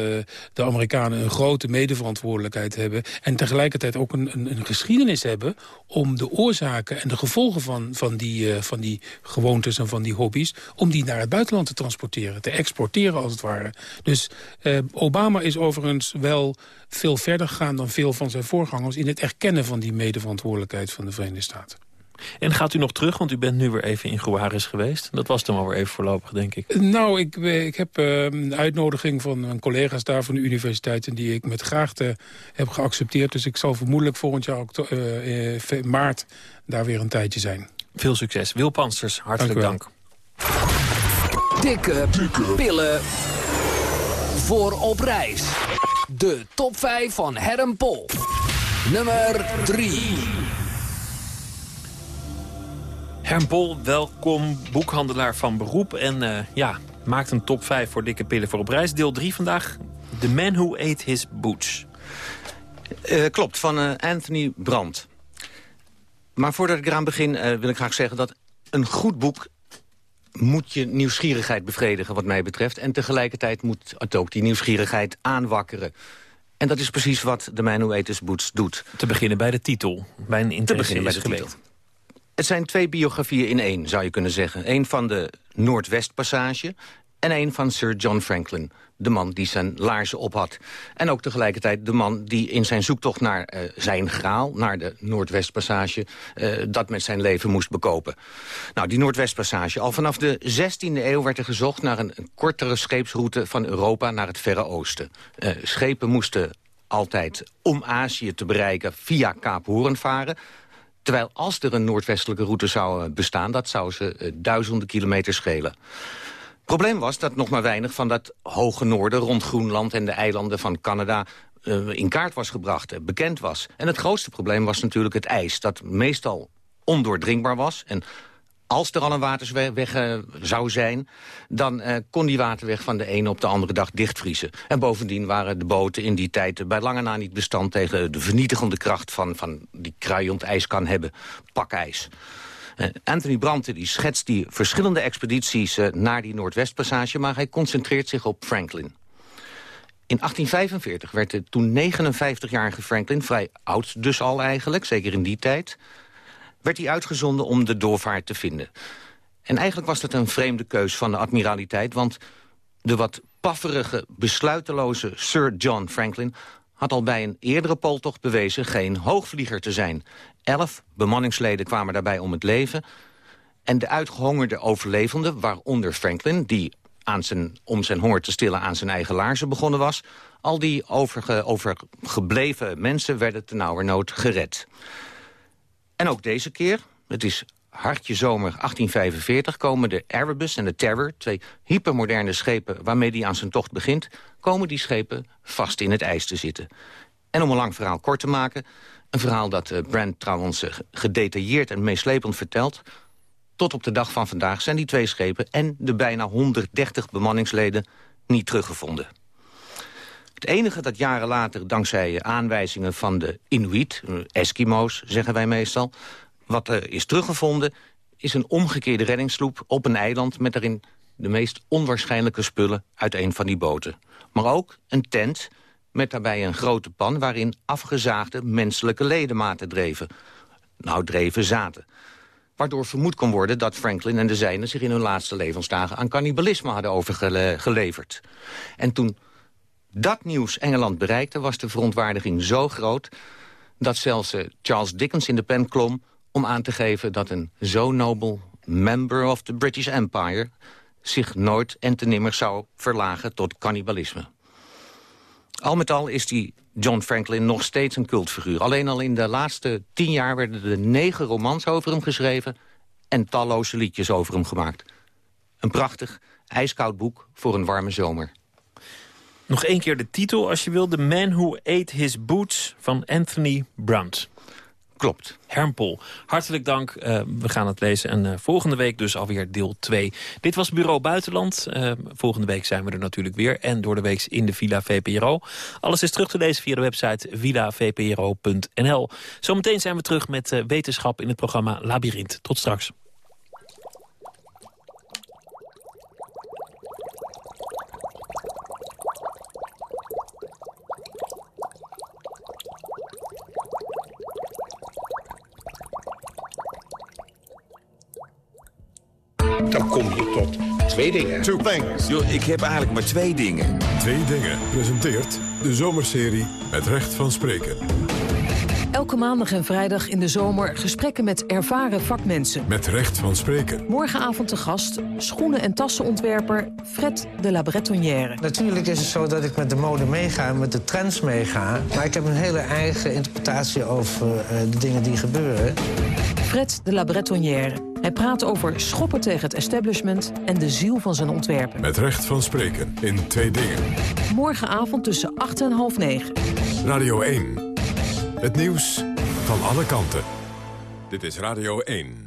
de Amerikanen een grote medeverantwoordelijkheid hebben... en tegelijkertijd ook een, een, een, geschiedenis hebben... om de oorzaken en de gevolgen van, van, die, uh, van die gewoontes en van die hobby's... om die naar het buitenland te transporteren, te exporteren als het ware. Dus uh, Obama is overigens wel veel verder gegaan dan veel van zijn voorgangers... in het erkennen van die medeverantwoordelijkheid van de Verenigde Staten. En gaat u nog terug, want u bent nu weer even in Juarez geweest. Dat was dan alweer even voorlopig, denk ik. Nou, ik, ik heb uh, een uitnodiging van mijn collega's daar van de universiteit... en die ik met graagte heb geaccepteerd. Dus ik zal vermoedelijk volgend jaar uh, maart daar weer een tijdje zijn. Veel succes. Wil Pansters, hartelijk dank. Dikke, Dikke pillen voor op reis. De top 5 van Herm Pol. Nummer 3. Herm Pol, welkom, boekhandelaar van beroep. En uh, ja, maakt een top 5 voor dikke pillen voor op reis. Deel 3 vandaag, The Man Who Ate His Boots. Uh, klopt, van uh, Anthony Brandt. Maar voordat ik eraan begin wil ik graag zeggen dat een goed boek moet je nieuwsgierigheid bevredigen wat mij betreft. En tegelijkertijd moet het ook die nieuwsgierigheid aanwakkeren. En dat is precies wat de Man Who Ate His Boots doet. Te beginnen bij de titel, bij een interesse Te beginnen bij de titel. Het zijn twee biografieën in één, zou je kunnen zeggen. Eén van de Noordwestpassage en één van Sir John Franklin. De man die zijn laarzen op had. En ook tegelijkertijd de man die in zijn zoektocht naar uh, zijn graal... naar de Noordwestpassage, uh, dat met zijn leven moest bekopen. Nou, die Noordwestpassage. Al vanaf de 16e eeuw werd er gezocht naar een, kortere scheepsroute... van Europa naar het Verre Oosten. Uh, schepen moesten altijd om Azië te bereiken via Kaap Hoorn varen... Terwijl als er een noordwestelijke route zou bestaan... dat zou ze uh, duizenden kilometers schelen. Probleem was dat nog maar weinig van dat hoge noorden... rond Groenland en de eilanden van Canada uh, in kaart was gebracht, bekend was. En het grootste probleem was natuurlijk het ijs... dat meestal ondoordringbaar was... en als er al een watersweg uh, zou zijn... dan uh, kon die waterweg van de ene op de andere dag dichtvriezen. En bovendien waren de boten in die tijd bij lange na niet bestand... tegen de vernietigende kracht van, van die kruiend ijs kan hebben. Pakijs. Uh, Anthony Brandt die schetst die verschillende expedities naar die Noordwestpassage... maar hij concentreert zich op Franklin. In 1845 werd de toen 59-jarige Franklin, vrij oud dus al eigenlijk, zeker in die tijd werd hij uitgezonden om de doorvaart te vinden. En eigenlijk was dat een vreemde keus van de admiraliteit... want de wat pafferige, besluiteloze Sir John Franklin... had al bij een eerdere pooltocht bewezen geen hoogvlieger te zijn. Elf bemanningsleden kwamen daarbij om het leven... en de uitgehongerde overlevenden, waaronder Franklin... die aan zijn, om zijn honger te stillen aan zijn eigen laarzen begonnen was... al die overge, overgebleven mensen werden nauwernood gered. En ook deze keer, het is hartje zomer 1845... komen de Erebus en de Terror, twee hypermoderne schepen... waarmee hij aan zijn tocht begint... komen die schepen vast in het ijs te zitten. En om een lang verhaal kort te maken... een verhaal dat uh, Brand trouwens uh, gedetailleerd en meeslepend vertelt... tot op de dag van vandaag zijn die twee schepen... en de bijna 130 bemanningsleden niet teruggevonden. Het enige dat jaren later, dankzij aanwijzingen van de Inuit... Eskimo's, zeggen wij meestal... wat er is teruggevonden, is een omgekeerde reddingssloep op een eiland... met daarin de meest onwaarschijnlijke spullen uit een van die boten. Maar ook een tent met daarbij een grote pan... waarin afgezaagde menselijke ledematen dreven. Nou, dreven zaten. Waardoor vermoed kon worden dat Franklin en de zijnen... zich in hun laatste levensdagen aan cannibalisme hadden overgeleverd. En toen dat nieuws Engeland bereikte, was de verontwaardiging zo groot... dat zelfs uh, Charles Dickens in de pen klom om aan te geven... dat een zo nobel member of the British Empire... zich nooit en te nimmer zou verlagen tot cannibalisme. Al met al is die John Franklin nog steeds een cultfiguur. Alleen al in de laatste tien jaar werden er negen romans over hem geschreven... en talloze liedjes over hem gemaakt. Een prachtig, ijskoud boek voor een warme zomer. Nog één keer de titel, als je wil. The Man Who Ate His Boots van Anthony Brandt. Klopt. Hermpel, hartelijk dank. Uh, we gaan het lezen en uh, volgende week dus alweer deel 2. Dit was Bureau Buitenland. Uh, volgende week zijn we er natuurlijk weer. En door de week in de Villa VPRO. Alles is terug te lezen via de website villavpro.nl. Zometeen zijn we terug met wetenschap in het programma Labyrinth. Tot straks. Dan kom je tot twee dingen. Two things. Yo, ik heb eigenlijk maar twee dingen. Twee dingen presenteert de zomerserie Het Recht van Spreken. Elke maandag en vrijdag in de zomer gesprekken met ervaren vakmensen. Met Recht van Spreken. Morgenavond te gast schoenen- en tassenontwerper Fred de la Bretonnière. Natuurlijk is het zo dat ik met de mode meega en met de trends meega. Maar ik heb een hele eigen interpretatie over uh, de dingen die gebeuren. Fred de la Bretonnière. Hij praat over schoppen tegen het establishment en de ziel van zijn ontwerpen. Met Recht van Spreken in twee dingen. Morgenavond tussen 8 en half 9. Radio 1. Het nieuws van alle kanten. Dit is Radio 1.